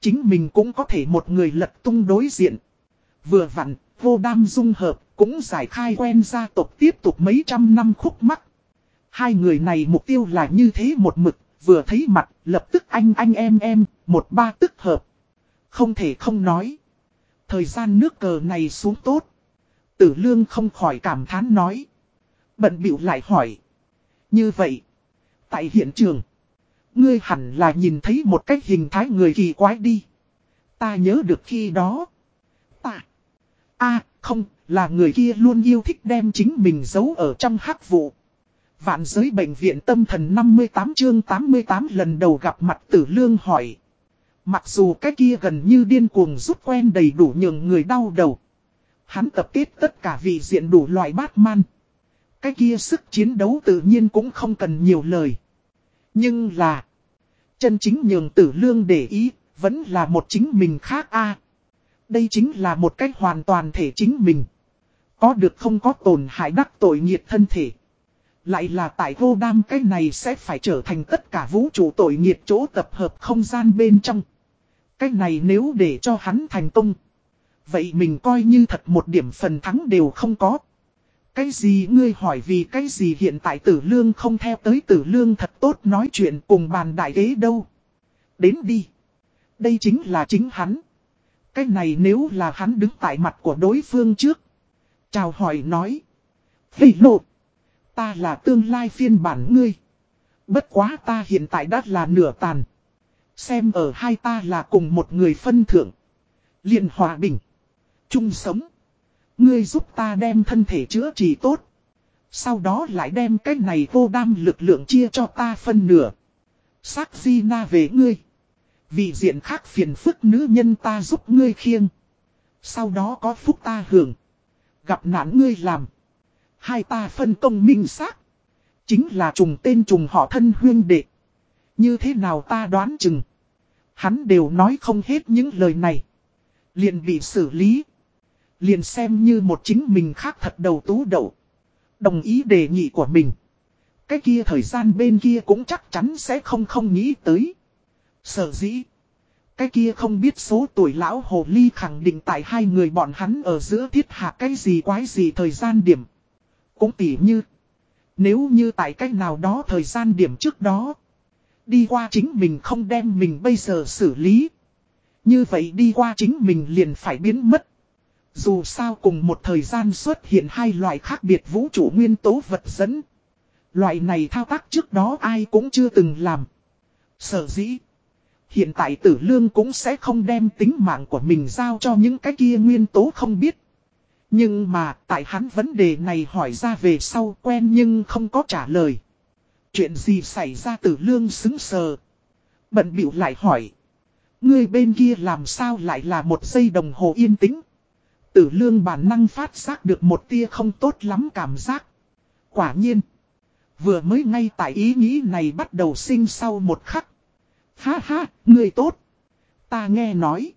Chính mình cũng có thể một người lật tung đối diện. Vừa vặn, vô đam dung hợp, cũng giải khai quen gia tộc tiếp tục mấy trăm năm khúc mắc. Hai người này mục tiêu là như thế một mực, vừa thấy mặt, lập tức anh anh em em, một ba tức hợp. Không thể không nói. Thời gian nước cờ này xuống tốt. Tử lương không khỏi cảm thán nói. Bận biểu lại hỏi. Như vậy. Tại hiện trường. Ngươi hẳn là nhìn thấy một cách hình thái người kỳ quái đi. Ta nhớ được khi đó. A không, là người kia luôn yêu thích đem chính mình giấu ở trong hắc vụ. Vạn giới bệnh viện tâm thần 58 chương 88 lần đầu gặp mặt tử lương hỏi. Mặc dù cái kia gần như điên cuồng rút quen đầy đủ nhường người đau đầu. Hắn tập kết tất cả vị diện đủ loại bát man. Cái kia sức chiến đấu tự nhiên cũng không cần nhiều lời. Nhưng là. Chân chính nhường tử lương để ý. Vẫn là một chính mình khác a đây chính là một cách hoàn toàn thể chính mình. Có được không có tổn hại đắc tội nghiệt thân thể. Lại là tại vô đam cái này sẽ phải trở thành tất cả vũ trụ tội nghiệt chỗ tập hợp không gian bên trong. Cái này nếu để cho hắn thành công. Vậy mình coi như thật một điểm phần thắng đều không có. Cái gì ngươi hỏi vì cái gì hiện tại tử lương không theo tới tử lương thật tốt nói chuyện cùng bàn đại ghế đâu. Đến đi. Đây chính là chính hắn. Cái này nếu là hắn đứng tại mặt của đối phương trước. Chào hỏi nói. Hì lộ. Ta là tương lai phiên bản ngươi. Bất quá ta hiện tại đã là nửa tàn. Xem ở hai ta là cùng một người phân thượng. liền hòa bình. chung sống. Ngươi giúp ta đem thân thể chữa trị tốt. Sau đó lại đem cái này vô đam lực lượng chia cho ta phân nửa. Sắc di na về ngươi. Vì diện khác phiền phức nữ nhân ta giúp ngươi khiêng. Sau đó có phúc ta hưởng. Gặp nạn ngươi làm. Hai ta phân công minh xác Chính là trùng tên trùng họ thân huyên đệ. Như thế nào ta đoán chừng. Hắn đều nói không hết những lời này. Liền bị xử lý. Liền xem như một chính mình khác thật đầu tú đậu. Đồng ý đề nghị của mình. Cái kia thời gian bên kia cũng chắc chắn sẽ không không nghĩ tới. Sở dĩ. Cái kia không biết số tuổi lão hồ ly khẳng định tại hai người bọn hắn ở giữa thiết hạ cái gì quái gì thời gian điểm. Cũng tỉ như. Nếu như tại cách nào đó thời gian điểm trước đó. Đi qua chính mình không đem mình bây giờ xử lý. Như vậy đi qua chính mình liền phải biến mất. Dù sao cùng một thời gian xuất hiện hai loại khác biệt vũ trụ nguyên tố vật dẫn. Loại này thao tác trước đó ai cũng chưa từng làm. Sở dĩ. Hiện tại tử lương cũng sẽ không đem tính mạng của mình giao cho những cái kia nguyên tố không biết. Nhưng mà, tại hắn vấn đề này hỏi ra về sau quen nhưng không có trả lời. Chuyện gì xảy ra tử lương xứng sờ. Bận biểu lại hỏi. Người bên kia làm sao lại là một giây đồng hồ yên tĩnh. Tử lương bản năng phát giác được một tia không tốt lắm cảm giác. Quả nhiên. Vừa mới ngay tại ý nghĩ này bắt đầu sinh sau một khắc. Ha ha, người tốt. Ta nghe nói.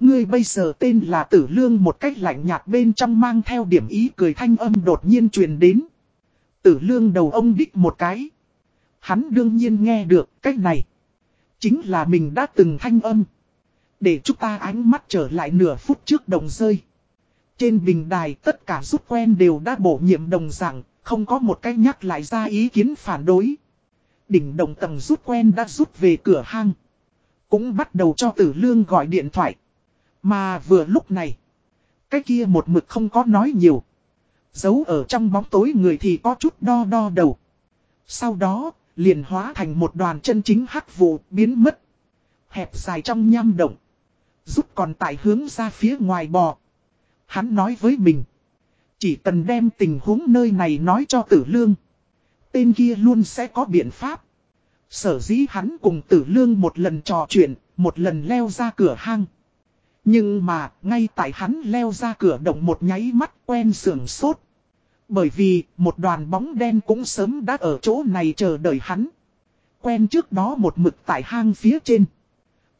Ngươi bây giờ tên là Tử Lương một cách lạnh nhạt bên trong mang theo điểm ý cười thanh âm đột nhiên truyền đến. Tử Lương đầu ông đích một cái. Hắn đương nhiên nghe được cách này. Chính là mình đã từng thanh âm. Để chúng ta ánh mắt trở lại nửa phút trước đồng rơi. Trên bình đài tất cả rút quen đều đã bổ nhiệm đồng rằng không có một cách nhắc lại ra ý kiến phản đối. Đỉnh đồng tầng rút quen đã rút về cửa hang. Cũng bắt đầu cho tử lương gọi điện thoại. Mà vừa lúc này, cái kia một mực không có nói nhiều. Giấu ở trong bóng tối người thì có chút đo đo đầu. Sau đó, liền hóa thành một đoàn chân chính hắc vụ biến mất. Hẹp dài trong nham động. Giúp còn tại hướng ra phía ngoài bò. Hắn nói với mình. Chỉ cần đem tình huống nơi này nói cho tử lương. Tên kia luôn sẽ có biện pháp. Sở dĩ hắn cùng tử lương một lần trò chuyện, một lần leo ra cửa hang. Nhưng mà, ngay tại hắn leo ra cửa động một nháy mắt quen sưởng sốt. Bởi vì, một đoàn bóng đen cũng sớm đã ở chỗ này chờ đợi hắn. Quen trước đó một mực tại hang phía trên.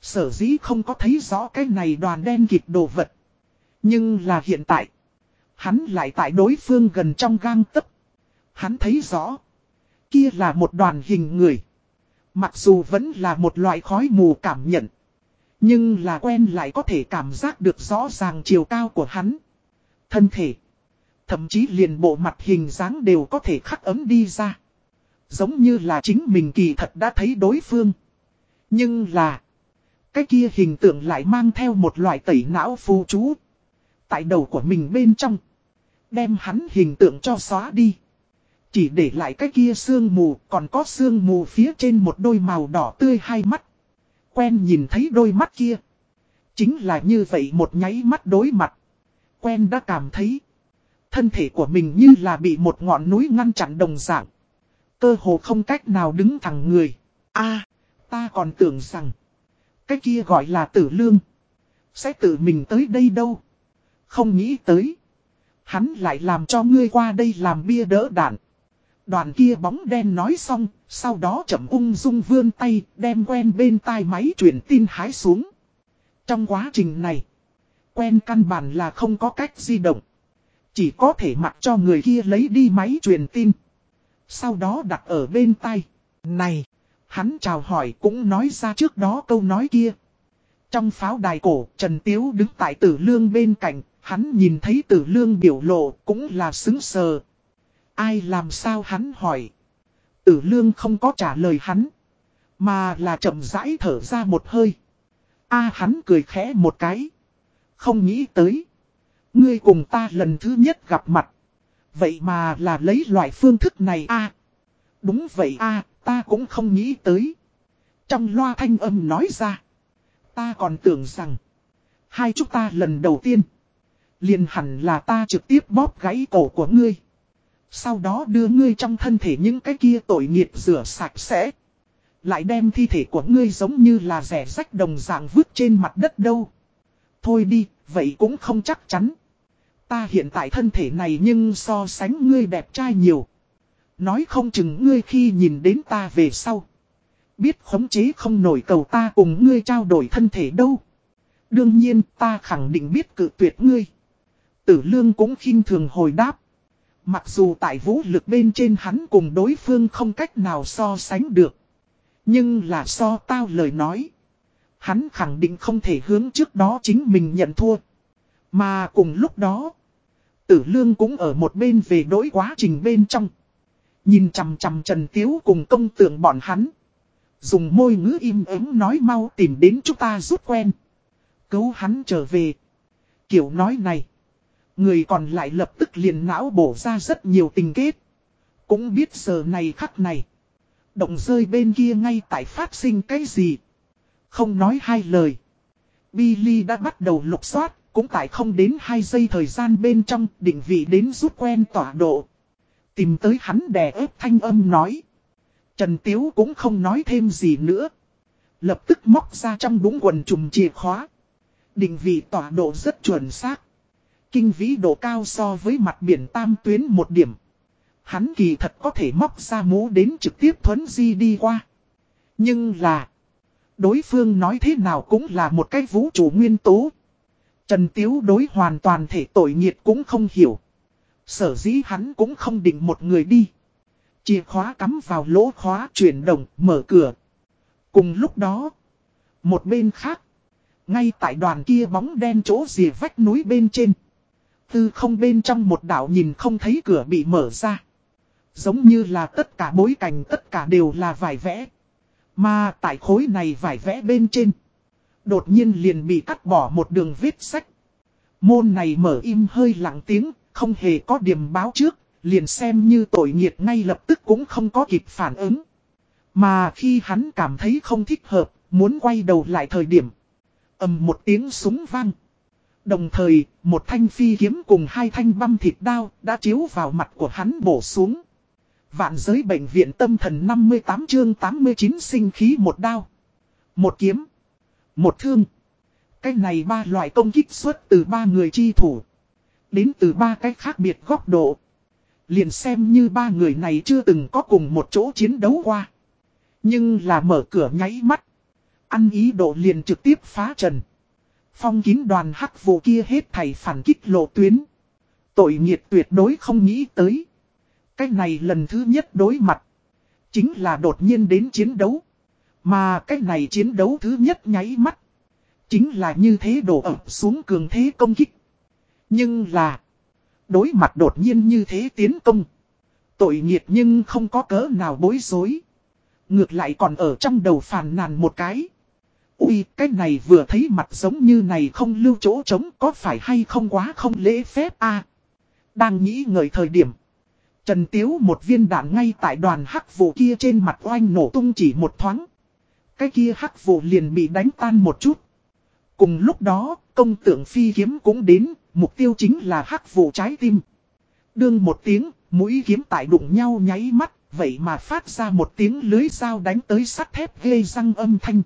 Sở dĩ không có thấy rõ cái này đoàn đen kịp đồ vật. Nhưng là hiện tại, hắn lại tại đối phương gần trong gang tấc. Hắn thấy rõ, kia là một đoàn hình người. Mặc dù vẫn là một loại khói mù cảm nhận. Nhưng là quen lại có thể cảm giác được rõ ràng chiều cao của hắn. Thân thể. Thậm chí liền bộ mặt hình dáng đều có thể khắc ấm đi ra. Giống như là chính mình kỳ thật đã thấy đối phương. Nhưng là. Cái kia hình tượng lại mang theo một loại tẩy não phù chú. Tại đầu của mình bên trong. Đem hắn hình tượng cho xóa đi. Chỉ để lại cái kia sương mù, còn có sương mù phía trên một đôi màu đỏ tươi hai mắt. Quen nhìn thấy đôi mắt kia. Chính là như vậy một nháy mắt đối mặt. Quen đã cảm thấy. Thân thể của mình như là bị một ngọn núi ngăn chặn đồng dạng. Cơ hồ không cách nào đứng thẳng người. a ta còn tưởng rằng. Cái kia gọi là tử lương. Sẽ tự mình tới đây đâu. Không nghĩ tới. Hắn lại làm cho ngươi qua đây làm bia đỡ đạn. Đoàn kia bóng đen nói xong, sau đó chậm ung dung vươn tay, đem quen bên tai máy truyền tin hái xuống. Trong quá trình này, quen căn bản là không có cách di động. Chỉ có thể mặc cho người kia lấy đi máy truyền tin. Sau đó đặt ở bên tay. Này, hắn chào hỏi cũng nói ra trước đó câu nói kia. Trong pháo đài cổ, Trần Tiếu đứng tại tử lương bên cạnh, hắn nhìn thấy tử lương biểu lộ cũng là xứng sờ. Ai làm sao hắn hỏi. Tử lương không có trả lời hắn. Mà là chậm rãi thở ra một hơi. A hắn cười khẽ một cái. Không nghĩ tới. Ngươi cùng ta lần thứ nhất gặp mặt. Vậy mà là lấy loại phương thức này a Đúng vậy a, ta cũng không nghĩ tới. Trong loa thanh âm nói ra. Ta còn tưởng rằng. Hai chúng ta lần đầu tiên. Liền hẳn là ta trực tiếp bóp gãy cổ của ngươi. Sau đó đưa ngươi trong thân thể những cái kia tội nghiệp rửa sạch sẽ. Lại đem thi thể của ngươi giống như là rẻ rách đồng dạng vứt trên mặt đất đâu. Thôi đi, vậy cũng không chắc chắn. Ta hiện tại thân thể này nhưng so sánh ngươi đẹp trai nhiều. Nói không chừng ngươi khi nhìn đến ta về sau. Biết khống chế không nổi cầu ta cùng ngươi trao đổi thân thể đâu. Đương nhiên ta khẳng định biết cự tuyệt ngươi. Tử lương cũng khinh thường hồi đáp. Mặc dù tại vũ lực bên trên hắn cùng đối phương không cách nào so sánh được. Nhưng là so tao lời nói. Hắn khẳng định không thể hướng trước đó chính mình nhận thua. Mà cùng lúc đó, tử lương cũng ở một bên về đối quá trình bên trong. Nhìn chằm chằm Trần Tiếu cùng công tượng bọn hắn. Dùng môi ngữ im ắng nói mau tìm đến chúng ta rút quen. Cứu hắn trở về. Kiểu nói này. Người còn lại lập tức liền não bổ ra rất nhiều tình kết. Cũng biết giờ này khắc này. Động rơi bên kia ngay tại phát sinh cái gì. Không nói hai lời. Billy đã bắt đầu lục soát, cũng tại không đến 2 giây thời gian bên trong định vị đến rút quen tọa độ. Tìm tới hắn đè ép thanh âm nói. Trần Tiếu cũng không nói thêm gì nữa. Lập tức móc ra trong đúng quần trùm chìa khóa. Định vị tọa độ rất chuẩn xác. Kinh vĩ độ cao so với mặt biển tam tuyến một điểm. Hắn kỳ thật có thể móc ra mũ đến trực tiếp thuấn di đi qua. Nhưng là... Đối phương nói thế nào cũng là một cái vũ trụ nguyên tố. Trần Tiếu đối hoàn toàn thể tội nghiệt cũng không hiểu. Sở dĩ hắn cũng không định một người đi. Chìa khóa cắm vào lỗ khóa chuyển động, mở cửa. Cùng lúc đó, một bên khác, ngay tại đoàn kia bóng đen chỗ rìa vách núi bên trên. Tư không bên trong một đảo nhìn không thấy cửa bị mở ra. Giống như là tất cả bối cảnh tất cả đều là vải vẽ. Mà tại khối này vải vẽ bên trên. Đột nhiên liền bị cắt bỏ một đường viết sách. Môn này mở im hơi lặng tiếng, không hề có điểm báo trước, liền xem như tội nghiệt ngay lập tức cũng không có kịp phản ứng. Mà khi hắn cảm thấy không thích hợp, muốn quay đầu lại thời điểm. ầm một tiếng súng vang. Đồng thời, một thanh phi kiếm cùng hai thanh băm thịt đao đã chiếu vào mặt của hắn bổ xuống. Vạn giới bệnh viện tâm thần 58 chương 89 sinh khí một đao. Một kiếm. Một thương. Cái này ba loại công kích xuất từ ba người chi thủ. Đến từ ba cách khác biệt góc độ. Liền xem như ba người này chưa từng có cùng một chỗ chiến đấu qua. Nhưng là mở cửa nháy mắt. Ăn ý độ liền trực tiếp phá trần. Phong kín đoàn hắc vụ kia hết thảy phản kích lộ tuyến. Tội nghiệt tuyệt đối không nghĩ tới. Cái này lần thứ nhất đối mặt. Chính là đột nhiên đến chiến đấu. Mà cái này chiến đấu thứ nhất nháy mắt. Chính là như thế đổ ập xuống cường thế công kích. Nhưng là. Đối mặt đột nhiên như thế tiến công. Tội nghiệt nhưng không có cớ nào bối rối. Ngược lại còn ở trong đầu phàn nàn một cái. Ui, cái này vừa thấy mặt giống như này không lưu chỗ trống có phải hay không quá không lễ phép a Đang nghĩ ngợi thời điểm. Trần Tiếu một viên đạn ngay tại đoàn hắc vụ kia trên mặt oanh nổ tung chỉ một thoáng. Cái kia hắc vụ liền bị đánh tan một chút. Cùng lúc đó, công tượng phi kiếm cũng đến, mục tiêu chính là hắc vụ trái tim. Đương một tiếng, mũi kiếm tại đụng nhau nháy mắt, vậy mà phát ra một tiếng lưới dao đánh tới sắt thép ghê răng âm thanh.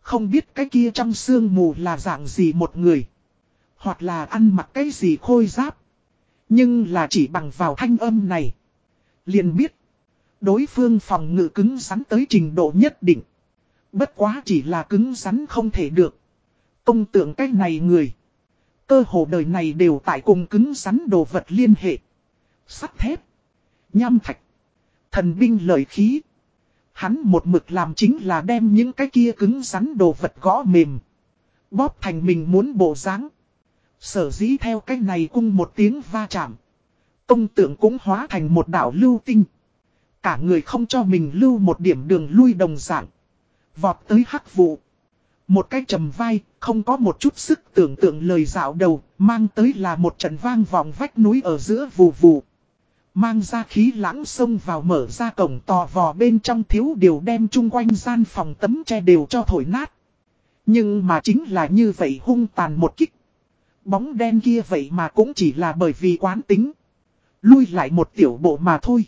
Không biết cái kia trong xương mù là dạng gì một người. Hoặc là ăn mặc cái gì khôi giáp. Nhưng là chỉ bằng vào thanh âm này. Liền biết. Đối phương phòng ngự cứng rắn tới trình độ nhất định. Bất quá chỉ là cứng rắn không thể được. Công tượng cái này người. Cơ hồ đời này đều tại cùng cứng rắn đồ vật liên hệ. Sắt thép. Nham thạch. Thần binh lợi khí. Hắn một mực làm chính là đem những cái kia cứng rắn đồ vật gõ mềm. Bóp thành mình muốn bộ dáng Sở dĩ theo cách này cung một tiếng va chạm. Công tượng cũng hóa thành một đảo lưu tinh. Cả người không cho mình lưu một điểm đường lui đồng dạng. Vọt tới hắc vụ. Một cái trầm vai, không có một chút sức tưởng tượng lời dạo đầu, mang tới là một trận vang vọng vách núi ở giữa vù vù. Mang ra khí lãng sông vào mở ra cổng tò vò bên trong thiếu điều đem chung quanh gian phòng tấm che đều cho thổi nát. Nhưng mà chính là như vậy hung tàn một kích. Bóng đen kia vậy mà cũng chỉ là bởi vì quán tính. Lui lại một tiểu bộ mà thôi.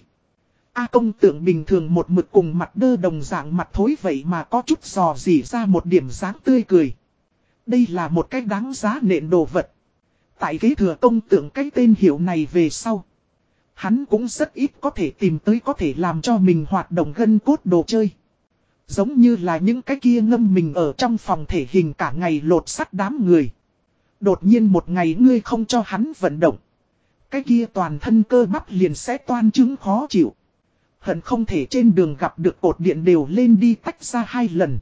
A công tượng bình thường một mực cùng mặt đơ đồng dạng mặt thối vậy mà có chút giò dỉ ra một điểm dáng tươi cười. Đây là một cách đáng giá nện đồ vật. Tại kế thừa công tượng cái tên hiệu này về sau. Hắn cũng rất ít có thể tìm tới có thể làm cho mình hoạt động gân cốt đồ chơi. Giống như là những cái kia ngâm mình ở trong phòng thể hình cả ngày lột sắt đám người. Đột nhiên một ngày ngươi không cho hắn vận động. Cái kia toàn thân cơ bắp liền sẽ toan chứng khó chịu. Hận không thể trên đường gặp được cột điện đều lên đi tách ra hai lần.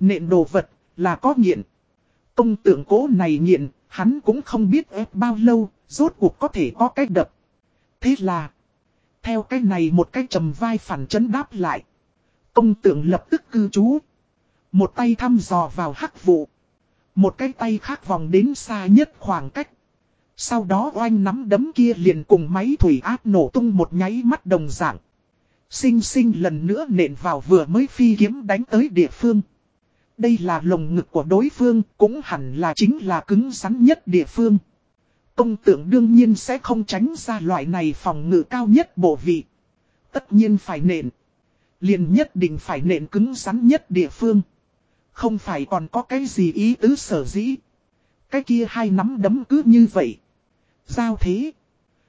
Nện đồ vật là có nghiện. Công tượng cố này nghiện, hắn cũng không biết ép bao lâu, rốt cuộc có thể có cách đập. Thế là, theo cái này một cái trầm vai phản chấn đáp lại. Công tượng lập tức cư trú. Một tay thăm dò vào hắc vụ. Một cái tay khác vòng đến xa nhất khoảng cách. Sau đó oanh nắm đấm kia liền cùng máy thủy áp nổ tung một nháy mắt đồng dạng. Sinh sinh lần nữa nện vào vừa mới phi kiếm đánh tới địa phương. Đây là lồng ngực của đối phương, cũng hẳn là chính là cứng rắn nhất địa phương. Công tượng đương nhiên sẽ không tránh ra loại này phòng ngự cao nhất bộ vị. Tất nhiên phải nện. Liền nhất định phải nện cứng rắn nhất địa phương. Không phải còn có cái gì ý tứ sở dĩ. Cái kia hai nắm đấm cứ như vậy. Giao thế.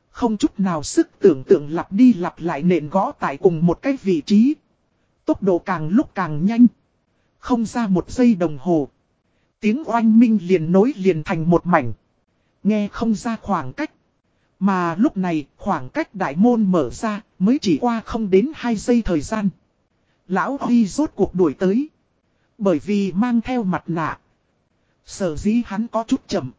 Không chút nào sức tưởng tượng lặp đi lặp lại nện gõ tại cùng một cái vị trí. Tốc độ càng lúc càng nhanh. Không ra một giây đồng hồ. Tiếng oanh minh liền nối liền thành một mảnh. Nghe không ra khoảng cách. Mà lúc này khoảng cách đại môn mở ra mới chỉ qua không đến 2 giây thời gian. Lão Huy rốt cuộc đuổi tới. Bởi vì mang theo mặt nạ. Sở dĩ hắn có chút chậm.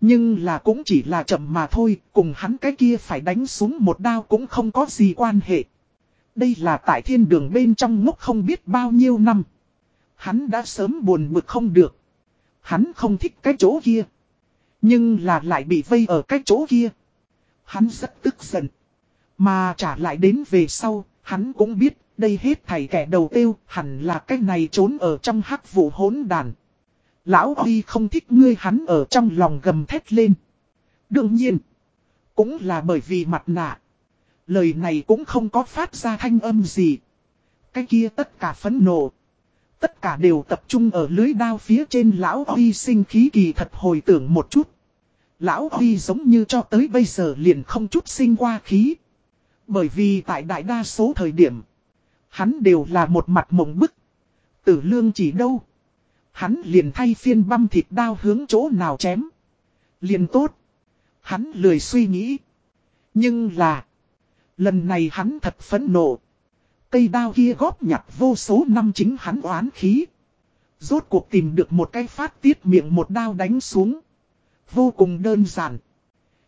Nhưng là cũng chỉ là chậm mà thôi, cùng hắn cái kia phải đánh xuống một đao cũng không có gì quan hệ. Đây là tại thiên đường bên trong ngốc không biết bao nhiêu năm. Hắn đã sớm buồn bực không được. Hắn không thích cái chỗ kia. Nhưng là lại bị vây ở cái chỗ kia. Hắn rất tức giận. Mà trả lại đến về sau, hắn cũng biết đây hết thầy kẻ đầu tiêu hẳn là cái này trốn ở trong hắc vụ hỗn đàn. Lão Huy không thích ngươi hắn ở trong lòng gầm thét lên. Đương nhiên, cũng là bởi vì mặt nạ. Lời này cũng không có phát ra thanh âm gì. Cái kia tất cả phấn nộ. Tất cả đều tập trung ở lưới đao phía trên lão Huy sinh khí kỳ thật hồi tưởng một chút. Lão Huy giống như cho tới bây giờ liền không chút sinh qua khí. Bởi vì tại đại đa số thời điểm, hắn đều là một mặt mộng bức. Tử lương chỉ đâu. Hắn liền thay phiên băm thịt đao hướng chỗ nào chém. Liền tốt. Hắn lười suy nghĩ. Nhưng là. Lần này hắn thật phẫn nộ. Cây đao kia góp nhặt vô số năm chính hắn oán khí. Rốt cuộc tìm được một cái phát tiết miệng một đao đánh xuống. Vô cùng đơn giản.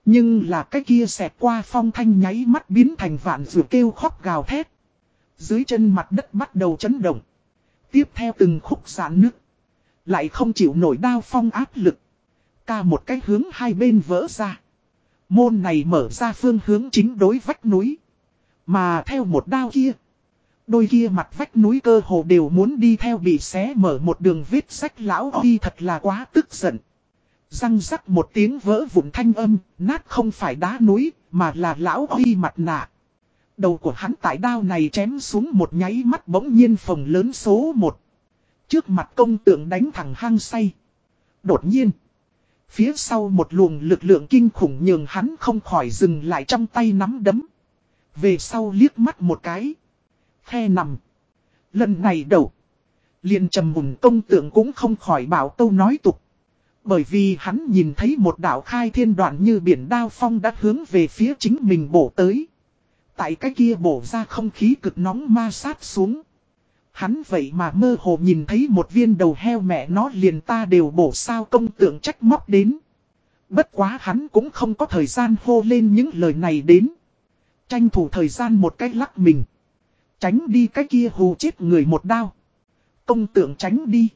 Nhưng là cái kia xẹt qua phong thanh nháy mắt biến thành vạn rửa kêu khóc gào thét. Dưới chân mặt đất bắt đầu chấn động. Tiếp theo từng khúc giãn nước. Lại không chịu nổi đao phong áp lực. Ca một cái hướng hai bên vỡ ra. Môn này mở ra phương hướng chính đối vách núi. Mà theo một đao kia. Đôi kia mặt vách núi cơ hồ đều muốn đi theo bị xé mở một đường vết sách lão đi thật là quá tức giận. Răng rắc một tiếng vỡ vụn thanh âm, nát không phải đá núi, mà là lão huy mặt nạ. Đầu của hắn tại đao này chém xuống một nháy mắt bỗng nhiên phồng lớn số một. Trước mặt công tượng đánh thẳng hang say. Đột nhiên. Phía sau một luồng lực lượng kinh khủng nhường hắn không khỏi dừng lại trong tay nắm đấm. Về sau liếc mắt một cái. Khe nằm. Lần này đầu. liền trầm mùng công tượng cũng không khỏi bảo câu nói tục. Bởi vì hắn nhìn thấy một đảo khai thiên đoạn như biển đao phong đã hướng về phía chính mình bổ tới. Tại cái kia bổ ra không khí cực nóng ma sát xuống. Hắn vậy mà mơ hồ nhìn thấy một viên đầu heo mẹ nó liền ta đều bổ sao công tượng trách móc đến. Bất quá hắn cũng không có thời gian hô lên những lời này đến. Tranh thủ thời gian một cách lắc mình. Tránh đi cái kia hù chết người một đao. Công tượng tránh đi.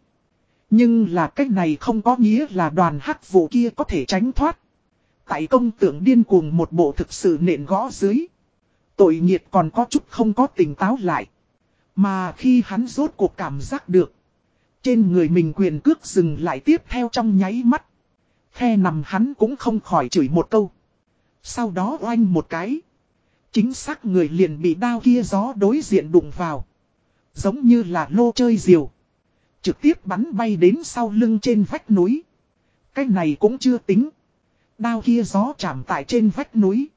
Nhưng là cách này không có nghĩa là đoàn hắc vụ kia có thể tránh thoát. Tại công tượng điên cuồng một bộ thực sự nện gõ dưới. Tội nghiệt còn có chút không có tỉnh táo lại. Mà khi hắn rốt cuộc cảm giác được. Trên người mình quyền cước dừng lại tiếp theo trong nháy mắt. Khe nằm hắn cũng không khỏi chửi một câu. Sau đó oanh một cái. Chính xác người liền bị đao kia gió đối diện đụng vào. Giống như là lô chơi diều. Trực tiếp bắn bay đến sau lưng trên vách núi. Cái này cũng chưa tính. Đao kia gió chạm tại trên vách núi.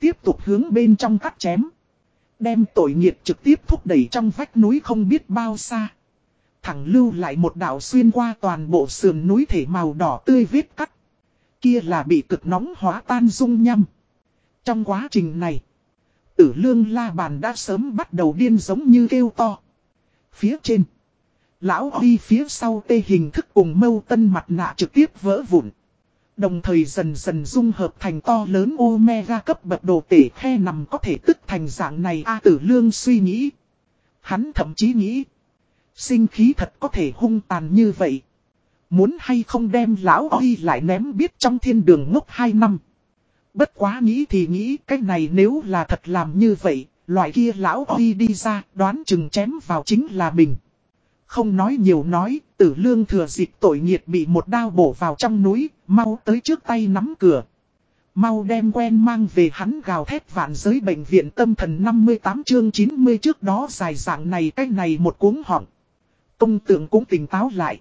Tiếp tục hướng bên trong cắt chém. Đem tội nghiệt trực tiếp thúc đẩy trong vách núi không biết bao xa. Thẳng lưu lại một đảo xuyên qua toàn bộ sườn núi thể màu đỏ tươi vết cắt. Kia là bị cực nóng hóa tan dung nhâm. Trong quá trình này, tử lương la bàn đã sớm bắt đầu điên giống như kêu to. Phía trên, lão huy phía sau tê hình thức cùng mâu tân mặt nạ trực tiếp vỡ vụn. Đồng thời dần dần dung hợp thành to lớn omega cấp bậc đồ tể khe nằm có thể tức thành dạng này A tử lương suy nghĩ. Hắn thậm chí nghĩ. Sinh khí thật có thể hung tàn như vậy. Muốn hay không đem lão huy lại ném biết trong thiên đường ngốc 2 năm. Bất quá nghĩ thì nghĩ cái này nếu là thật làm như vậy, loại kia lão huy đi ra đoán chừng chém vào chính là mình. Không nói nhiều nói, tử lương thừa dịp tội nghiệt bị một đao bổ vào trong núi, mau tới trước tay nắm cửa. Mau đem quen mang về hắn gào thét vạn giới bệnh viện tâm thần 58 chương 90 trước đó dài dạng này cái này một cuốn họng. Công tượng cũng tỉnh táo lại.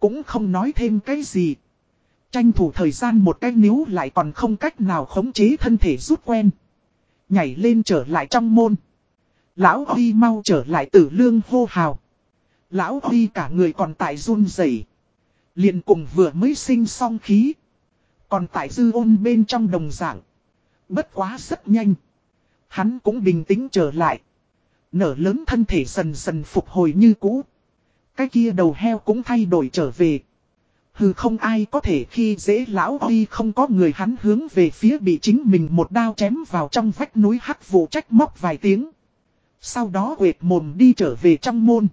Cũng không nói thêm cái gì. Tranh thủ thời gian một cái níu lại còn không cách nào khống chế thân thể rút quen. Nhảy lên trở lại trong môn. Lão Huy mau trở lại tử lương hô hào. Lão Huy cả người còn tại run rẩy liền cùng vừa mới sinh xong khí. Còn tại dư ôn bên trong đồng dạng. Bất quá rất nhanh. Hắn cũng bình tĩnh trở lại. Nở lớn thân thể dần dần phục hồi như cũ. Cái kia đầu heo cũng thay đổi trở về. Hừ không ai có thể khi dễ lão Huy không có người hắn hướng về phía bị chính mình một đao chém vào trong vách núi hắc vụ trách móc vài tiếng. Sau đó quệt mồm đi trở về trong môn.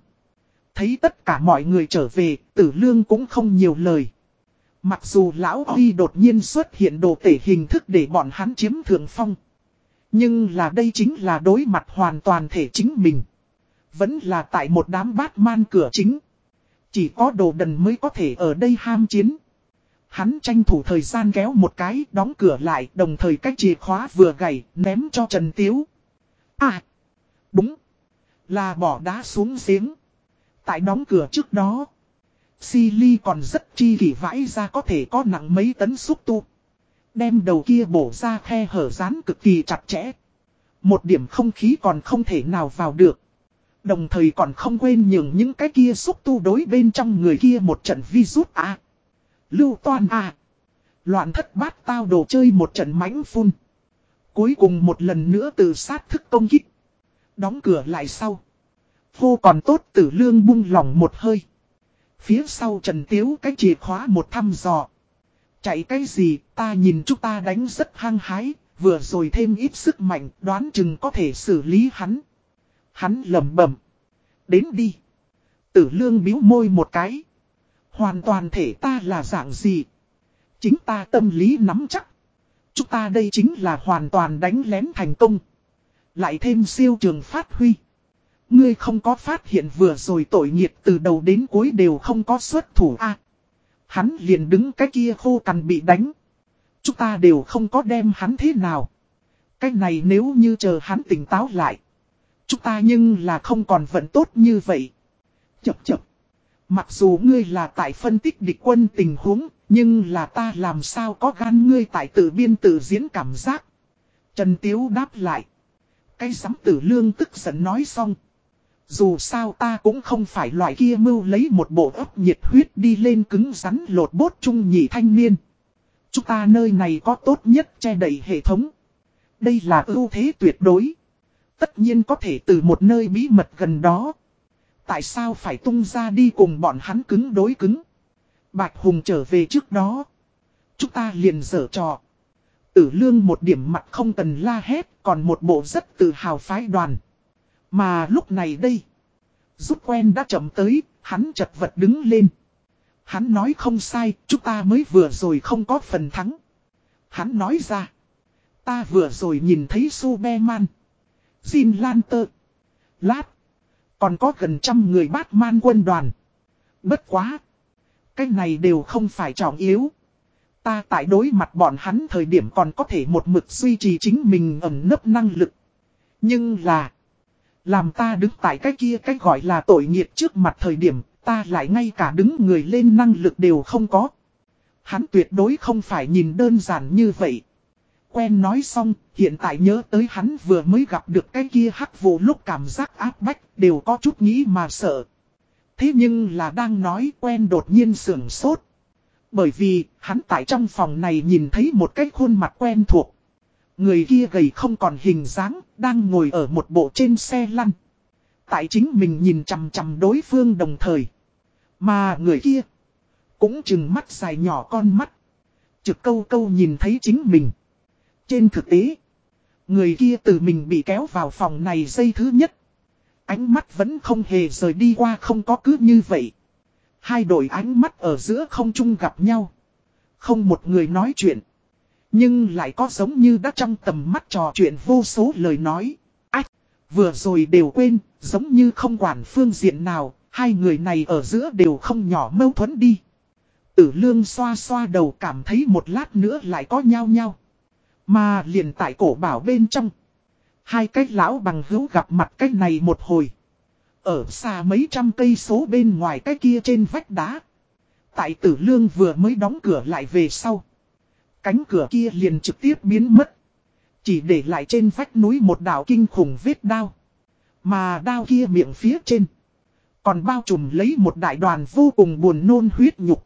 Thấy tất cả mọi người trở về, tử lương cũng không nhiều lời. Mặc dù lão Huy đột nhiên xuất hiện đồ tể hình thức để bọn hắn chiếm thượng phong. Nhưng là đây chính là đối mặt hoàn toàn thể chính mình. Vẫn là tại một đám bát man cửa chính. Chỉ có đồ đần mới có thể ở đây ham chiến. Hắn tranh thủ thời gian kéo một cái, đóng cửa lại, đồng thời cách chìa khóa vừa gầy, ném cho Trần Tiếu. À, đúng, là bỏ đá xuống giếng. Tại đóng cửa trước đó, Silly còn rất chi kỷ vãi ra có thể có nặng mấy tấn xúc tu. Đem đầu kia bổ ra khe hở rán cực kỳ chặt chẽ. Một điểm không khí còn không thể nào vào được. Đồng thời còn không quên nhường những cái kia xúc tu đối bên trong người kia một trận virus à. Lưu toan à. Loạn thất bát tao đồ chơi một trận mãnh phun. Cuối cùng một lần nữa từ sát thức công kích. Đóng cửa lại sau. Hô còn tốt tử lương buông lỏng một hơi. Phía sau Trần Tiếu cái chìa khóa một thăm dò. Chạy cái gì ta nhìn chúng ta đánh rất hăng hái, vừa rồi thêm ít sức mạnh đoán chừng có thể xử lý hắn. Hắn lầm bẩm Đến đi. Tử lương biếu môi một cái. Hoàn toàn thể ta là dạng gì. Chính ta tâm lý nắm chắc. Chúng ta đây chính là hoàn toàn đánh lén thành công. Lại thêm siêu trường phát huy. Ngươi không có phát hiện vừa rồi tội nghiệp từ đầu đến cuối đều không có xuất thủ a Hắn liền đứng cái kia khô cằn bị đánh. Chúng ta đều không có đem hắn thế nào. Cái này nếu như chờ hắn tỉnh táo lại. Chúng ta nhưng là không còn vận tốt như vậy. chậm chậm Mặc dù ngươi là tại phân tích địch quân tình huống, nhưng là ta làm sao có gan ngươi tại tự biên tự diễn cảm giác. Trần Tiếu đáp lại. Cái sắm tử lương tức giận nói xong. Dù sao ta cũng không phải loại kia mưu lấy một bộ ấp nhiệt huyết đi lên cứng rắn lột bốt trung nhị thanh niên. Chúng ta nơi này có tốt nhất che đầy hệ thống. Đây là ưu thế tuyệt đối. Tất nhiên có thể từ một nơi bí mật gần đó. Tại sao phải tung ra đi cùng bọn hắn cứng đối cứng? Bạch Hùng trở về trước đó. Chúng ta liền dở trò. Tử lương một điểm mặt không cần la hét, còn một bộ rất tự hào phái đoàn. Mà lúc này đây, rút quen đã chậm tới, hắn chật vật đứng lên. Hắn nói không sai, chúng ta mới vừa rồi không có phần thắng. Hắn nói ra, ta vừa rồi nhìn thấy Superman, Jin Lanter, Lát, còn có gần trăm người Batman quân đoàn. Bất quá, cái này đều không phải trọng yếu. Ta tại đối mặt bọn hắn thời điểm còn có thể một mực duy trì chính mình ẩn nấp năng lực. Nhưng là... Làm ta đứng tại cái kia cái gọi là tội nghiệt trước mặt thời điểm, ta lại ngay cả đứng người lên năng lực đều không có. Hắn tuyệt đối không phải nhìn đơn giản như vậy. Quen nói xong, hiện tại nhớ tới hắn vừa mới gặp được cái kia hắc vụ lúc cảm giác áp bách, đều có chút nghĩ mà sợ. Thế nhưng là đang nói quen đột nhiên sưởng sốt. Bởi vì, hắn tại trong phòng này nhìn thấy một cái khuôn mặt quen thuộc. Người kia gầy không còn hình dáng, đang ngồi ở một bộ trên xe lăn. Tại chính mình nhìn chằm chằm đối phương đồng thời. Mà người kia, cũng chừng mắt dài nhỏ con mắt. Trực câu câu nhìn thấy chính mình. Trên thực tế, người kia từ mình bị kéo vào phòng này giây thứ nhất. Ánh mắt vẫn không hề rời đi qua không có cứ như vậy. Hai đội ánh mắt ở giữa không chung gặp nhau. Không một người nói chuyện. Nhưng lại có giống như đã trong tầm mắt trò chuyện vô số lời nói. Ách, vừa rồi đều quên, giống như không quản phương diện nào, hai người này ở giữa đều không nhỏ mâu thuẫn đi. Tử lương xoa xoa đầu cảm thấy một lát nữa lại có nhau nhau. Mà liền tại cổ bảo bên trong. Hai cái lão bằng hữu gặp mặt cái này một hồi. Ở xa mấy trăm cây số bên ngoài cái kia trên vách đá. Tại tử lương vừa mới đóng cửa lại về sau. Cánh cửa kia liền trực tiếp biến mất. Chỉ để lại trên vách núi một đảo kinh khủng vết đao. Mà đao kia miệng phía trên. Còn bao trùm lấy một đại đoàn vô cùng buồn nôn huyết nhục.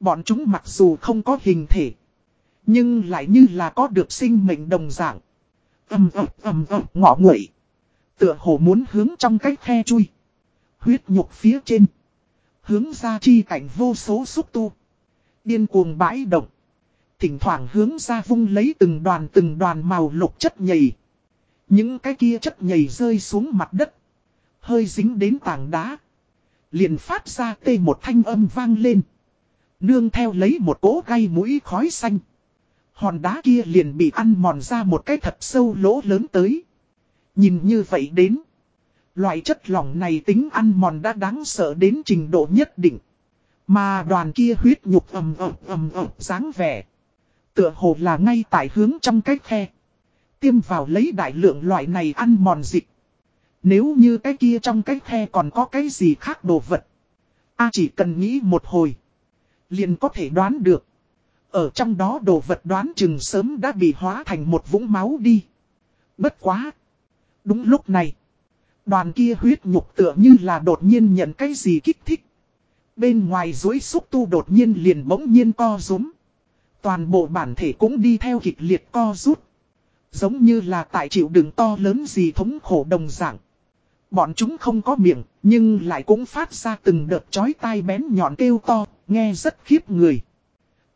Bọn chúng mặc dù không có hình thể. Nhưng lại như là có được sinh mệnh đồng dạng. Âm ầm ầm ầm ngọ nguậy. Tựa hồ muốn hướng trong cách khe chui. Huyết nhục phía trên. Hướng ra chi cảnh vô số xúc tu. Điên cuồng bãi động. Thỉnh thoảng hướng ra vung lấy từng đoàn từng đoàn màu lục chất nhầy. Những cái kia chất nhầy rơi xuống mặt đất. Hơi dính đến tảng đá. Liền phát ra tê một thanh âm vang lên. Nương theo lấy một cỗ gai mũi khói xanh. Hòn đá kia liền bị ăn mòn ra một cái thật sâu lỗ lớn tới. Nhìn như vậy đến. Loại chất lỏng này tính ăn mòn đã đáng sợ đến trình độ nhất định. Mà đoàn kia huyết nhục ầm ầm ầm ầm dáng vẻ. Tựa hồ là ngay tại hướng trong cái khe. Tiêm vào lấy đại lượng loại này ăn mòn dịch. Nếu như cái kia trong cái khe còn có cái gì khác đồ vật. A chỉ cần nghĩ một hồi. Liền có thể đoán được. Ở trong đó đồ vật đoán chừng sớm đã bị hóa thành một vũng máu đi. Bất quá. Đúng lúc này. Đoàn kia huyết nhục tựa như là đột nhiên nhận cái gì kích thích. Bên ngoài dối xúc tu đột nhiên liền bỗng nhiên co rúm. Toàn bộ bản thể cũng đi theo kịch liệt co rút. Giống như là tại chịu đựng to lớn gì thống khổ đồng dạng. Bọn chúng không có miệng, nhưng lại cũng phát ra từng đợt chói tai bén nhọn kêu to, nghe rất khiếp người.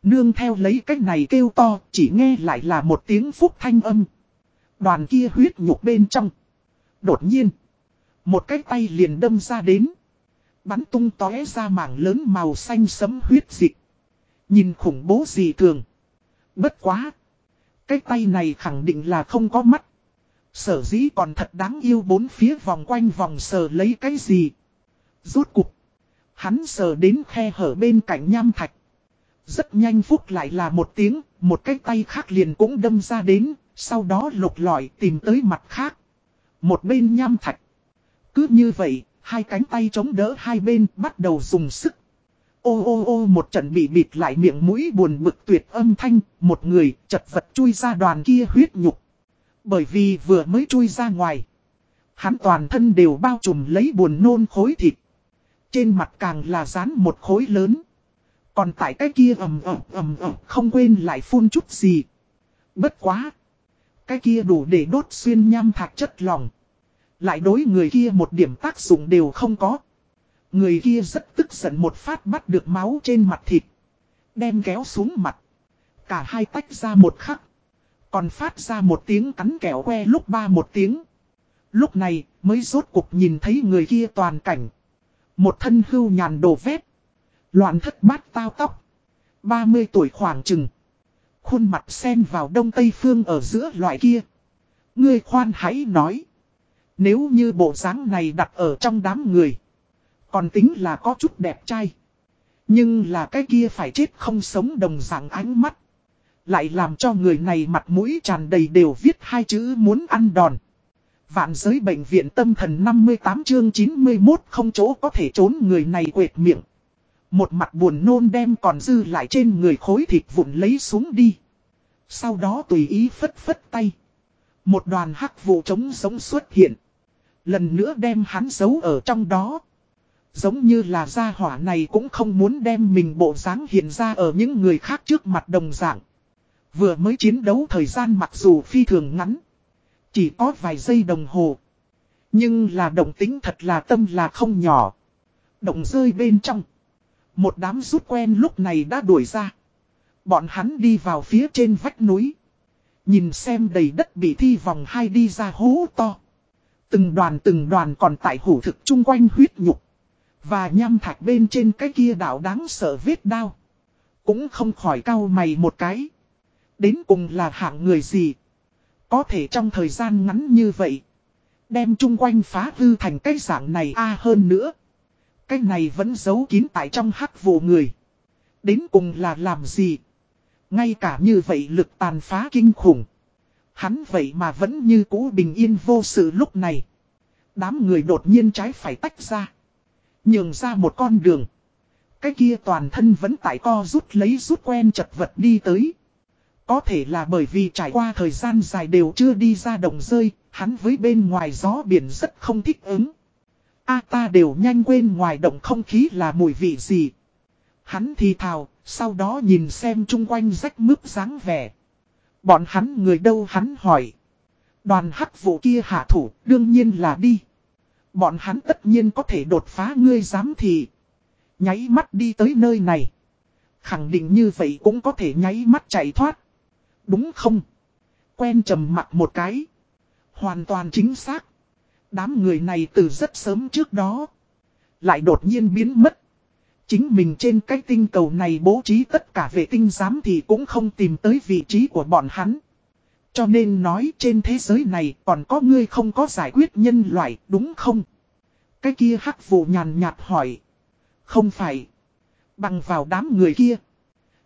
Nương theo lấy cách này kêu to, chỉ nghe lại là một tiếng phúc thanh âm. Đoàn kia huyết nhục bên trong. Đột nhiên, một cái tay liền đâm ra đến. Bắn tung tóe ra mảng lớn màu xanh sấm huyết dịch. Nhìn khủng bố gì thường. Bất quá. Cái tay này khẳng định là không có mắt. Sở dĩ còn thật đáng yêu bốn phía vòng quanh vòng sờ lấy cái gì. Rốt cục. Hắn sờ đến khe hở bên cạnh nham thạch. Rất nhanh phúc lại là một tiếng, một cái tay khác liền cũng đâm ra đến, sau đó lục lọi tìm tới mặt khác. Một bên nham thạch. Cứ như vậy, hai cánh tay chống đỡ hai bên bắt đầu dùng sức. Ô ô ô một trận bị bịt lại miệng mũi buồn bực tuyệt âm thanh, một người chật vật chui ra đoàn kia huyết nhục. Bởi vì vừa mới chui ra ngoài. Hắn toàn thân đều bao trùm lấy buồn nôn khối thịt. Trên mặt càng là dán một khối lớn. Còn tại cái kia ầm ầm ầm ầm không quên lại phun chút gì. Bất quá. Cái kia đủ để đốt xuyên nham thạch chất lòng. Lại đối người kia một điểm tác dụng đều không có. Người kia rất tức giận một phát bắt được máu trên mặt thịt. Đem kéo xuống mặt. Cả hai tách ra một khắc. Còn phát ra một tiếng cắn kẹo que lúc ba một tiếng. Lúc này, mới rốt cục nhìn thấy người kia toàn cảnh. Một thân hưu nhàn đồ vét. Loạn thất bát tao tóc. 30 tuổi khoảng chừng. Khuôn mặt xen vào đông tây phương ở giữa loại kia. Ngươi khoan hãy nói. Nếu như bộ dáng này đặt ở trong đám người. Còn tính là có chút đẹp trai. Nhưng là cái kia phải chết không sống đồng dạng ánh mắt. Lại làm cho người này mặt mũi tràn đầy đều viết hai chữ muốn ăn đòn. Vạn giới bệnh viện tâm thần 58 chương 91 không chỗ có thể trốn người này quệt miệng. Một mặt buồn nôn đem còn dư lại trên người khối thịt vụn lấy xuống đi. Sau đó tùy ý phất phất tay. Một đoàn hắc vụ trống sống xuất hiện. Lần nữa đem hắn giấu ở trong đó. Giống như là gia hỏa này cũng không muốn đem mình bộ dáng hiện ra ở những người khác trước mặt đồng dạng. Vừa mới chiến đấu thời gian mặc dù phi thường ngắn. Chỉ có vài giây đồng hồ. Nhưng là động tính thật là tâm là không nhỏ. Động rơi bên trong. Một đám rút quen lúc này đã đuổi ra. Bọn hắn đi vào phía trên vách núi. Nhìn xem đầy đất bị thi vòng hai đi ra hố to. Từng đoàn từng đoàn còn tại hủ thực chung quanh huyết nhục. Và nhăm thạch bên trên cái kia đảo đáng sợ vết đao. Cũng không khỏi cau mày một cái. Đến cùng là hạng người gì? Có thể trong thời gian ngắn như vậy. Đem chung quanh phá hư thành cái dạng này a à hơn nữa. Cái này vẫn giấu kín tại trong hắc vụ người. Đến cùng là làm gì? Ngay cả như vậy lực tàn phá kinh khủng. Hắn vậy mà vẫn như cũ bình yên vô sự lúc này. Đám người đột nhiên trái phải tách ra. Nhường ra một con đường. Cái kia toàn thân vẫn tại co rút lấy rút quen chật vật đi tới. Có thể là bởi vì trải qua thời gian dài đều chưa đi ra đồng rơi, hắn với bên ngoài gió biển rất không thích ứng. A ta đều nhanh quên ngoài động không khí là mùi vị gì. Hắn thì thào, sau đó nhìn xem chung quanh rách mướp dáng vẻ. Bọn hắn người đâu hắn hỏi. Đoàn hắc vụ kia hạ thủ, đương nhiên là đi. Bọn hắn tất nhiên có thể đột phá ngươi dám thì. Nháy mắt đi tới nơi này. Khẳng định như vậy cũng có thể nháy mắt chạy thoát. Đúng không? Quen trầm mặt một cái. Hoàn toàn chính xác. Đám người này từ rất sớm trước đó. Lại đột nhiên biến mất. Chính mình trên cái tinh cầu này bố trí tất cả vệ tinh giám thì cũng không tìm tới vị trí của bọn hắn. Cho nên nói trên thế giới này còn có ngươi không có giải quyết nhân loại, đúng không? Cái kia hắc vụ nhàn nhạt hỏi. Không phải. Bằng vào đám người kia.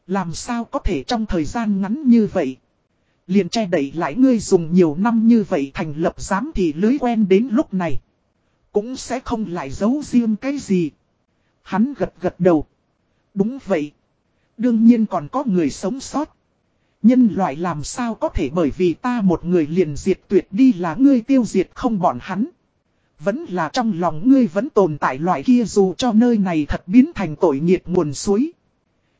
Làm sao có thể trong thời gian ngắn như vậy? Liền che đẩy lại ngươi dùng nhiều năm như vậy thành lập giám thì lưới quen đến lúc này. Cũng sẽ không lại giấu riêng cái gì. Hắn gật gật đầu. Đúng vậy. Đương nhiên còn có người sống sót. Nhân loại làm sao có thể bởi vì ta một người liền diệt tuyệt đi là ngươi tiêu diệt không bọn hắn. Vẫn là trong lòng ngươi vẫn tồn tại loại kia dù cho nơi này thật biến thành tội nghiệt nguồn suối.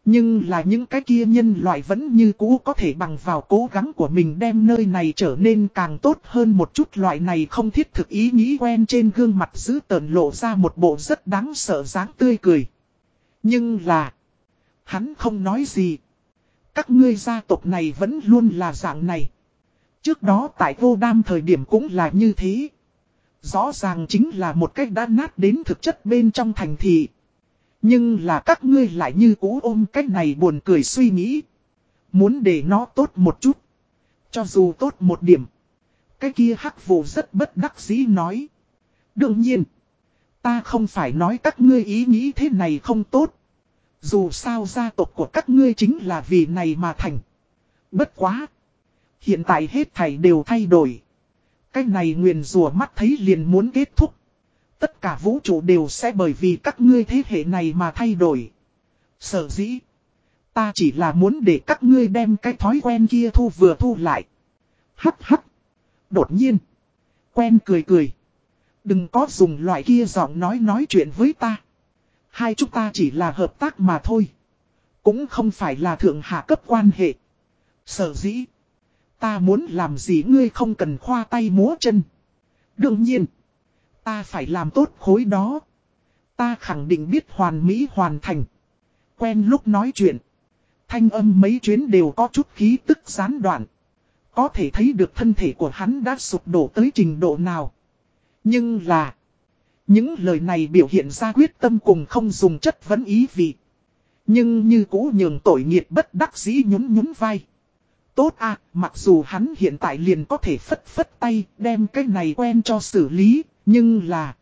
Nhưng là những cái kia nhân loại vẫn như cũ có thể bằng vào cố gắng của mình đem nơi này trở nên càng tốt hơn một chút loại này không thiết thực ý nghĩ quen trên gương mặt giữ tờn lộ ra một bộ rất đáng sợ dáng tươi cười. Nhưng là, hắn không nói gì. Các ngươi gia tộc này vẫn luôn là dạng này. Trước đó tại vô đam thời điểm cũng là như thế. Rõ ràng chính là một cách đã nát đến thực chất bên trong thành thị. Nhưng là các ngươi lại như cũ ôm cách này buồn cười suy nghĩ. Muốn để nó tốt một chút. Cho dù tốt một điểm. Cái kia hắc vụ rất bất đắc dĩ nói. Đương nhiên. Ta không phải nói các ngươi ý nghĩ thế này không tốt. Dù sao gia tộc của các ngươi chính là vì này mà thành. Bất quá. Hiện tại hết thảy đều thay đổi. Cái này nguyền rùa mắt thấy liền muốn kết thúc. Tất cả vũ trụ đều sẽ bởi vì các ngươi thế hệ này mà thay đổi. Sở dĩ. Ta chỉ là muốn để các ngươi đem cái thói quen kia thu vừa thu lại. Hắt hắt. Đột nhiên. Quen cười cười. Đừng có dùng loại kia giọng nói nói chuyện với ta. Hai chúng ta chỉ là hợp tác mà thôi. Cũng không phải là thượng hạ cấp quan hệ. Sở dĩ. Ta muốn làm gì ngươi không cần khoa tay múa chân. Đương nhiên. Ta phải làm tốt khối đó. Ta khẳng định biết hoàn mỹ hoàn thành. Quen lúc nói chuyện. Thanh âm mấy chuyến đều có chút khí tức gián đoạn. Có thể thấy được thân thể của hắn đã sụp đổ tới trình độ nào. Nhưng là. Những lời này biểu hiện ra quyết tâm cùng không dùng chất vấn ý vị. Nhưng như cũ nhường tội nghiệt bất đắc dĩ nhún nhún vai. Tốt à, mặc dù hắn hiện tại liền có thể phất phất tay đem cái này quen cho xử lý, nhưng là...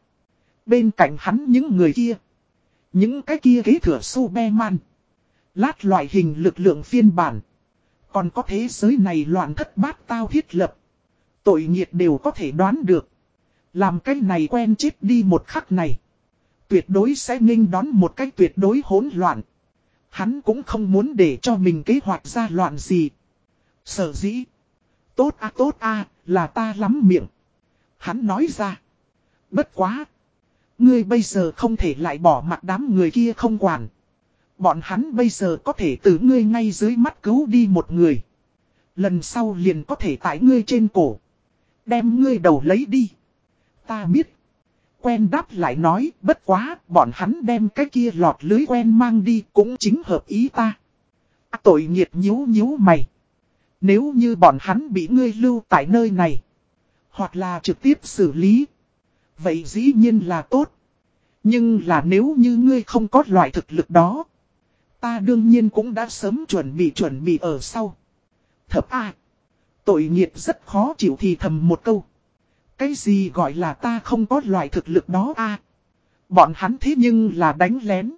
Bên cạnh hắn những người kia. Những cái kia kế thừa Superman. Lát loại hình lực lượng phiên bản. Còn có thế giới này loạn thất bát tao thiết lập. Tội nghiệt đều có thể đoán được. Làm cái này quen chết đi một khắc này. Tuyệt đối sẽ nghênh đón một cách tuyệt đối hỗn loạn. Hắn cũng không muốn để cho mình kế hoạch ra loạn gì. Sở dĩ. Tốt a tốt a, là ta lắm miệng. Hắn nói ra. Bất quá. Ngươi bây giờ không thể lại bỏ mặt đám người kia không quản. Bọn hắn bây giờ có thể từ ngươi ngay dưới mắt cứu đi một người. Lần sau liền có thể tải ngươi trên cổ. Đem ngươi đầu lấy đi. Ta biết. Quen đáp lại nói, bất quá, bọn hắn đem cái kia lọt lưới quen mang đi cũng chính hợp ý ta. À, tội nghiệt nhíu nhíu mày. Nếu như bọn hắn bị ngươi lưu tại nơi này, hoặc là trực tiếp xử lý, vậy dĩ nhiên là tốt. Nhưng là nếu như ngươi không có loại thực lực đó, ta đương nhiên cũng đã sớm chuẩn bị chuẩn bị ở sau. Thập A. Tội nghiệt rất khó chịu thì thầm một câu. Cái gì gọi là ta không có loại thực lực đó a Bọn hắn thế nhưng là đánh lén.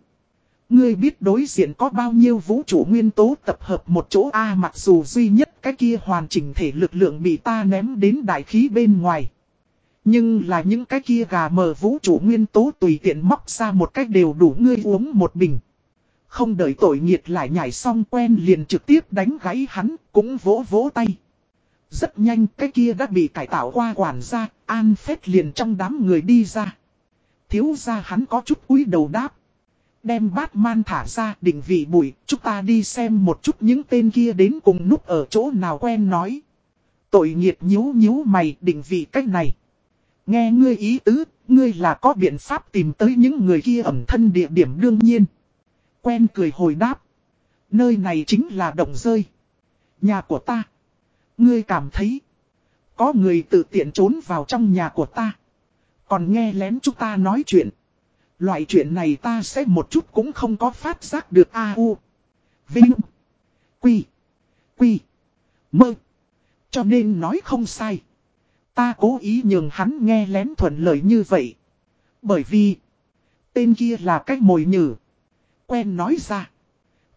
Ngươi biết đối diện có bao nhiêu vũ trụ nguyên tố tập hợp một chỗ A mặc dù duy nhất cái kia hoàn chỉnh thể lực lượng bị ta ném đến đại khí bên ngoài. Nhưng là những cái kia gà mờ vũ trụ nguyên tố tùy tiện móc ra một cách đều đủ ngươi uống một bình. Không đợi tội nghiệt lại nhảy xong quen liền trực tiếp đánh gáy hắn, cũng vỗ vỗ tay. Rất nhanh cái kia đã bị cải tạo qua quản gia, an phết liền trong đám người đi ra. Thiếu ra hắn có chút cúi đầu đáp. Đem Batman thả ra định vị bụi, chúng ta đi xem một chút những tên kia đến cùng núp ở chỗ nào quen nói. Tội nghiệt nhíu nhíu mày định vị cách này. Nghe ngươi ý tứ, ngươi là có biện pháp tìm tới những người kia ẩm thân địa điểm đương nhiên. Quen cười hồi đáp. Nơi này chính là động rơi. Nhà của ta. Ngươi cảm thấy. Có người tự tiện trốn vào trong nhà của ta. Còn nghe lén chúng ta nói chuyện. Loại chuyện này ta sẽ một chút cũng không có phát giác được A, U. Vinh. Quy. Quy. Mơ. Cho nên nói không sai. Ta cố ý nhường hắn nghe lén thuận lợi như vậy. Bởi vì. Tên kia là cách mồi nhử. Quen nói ra.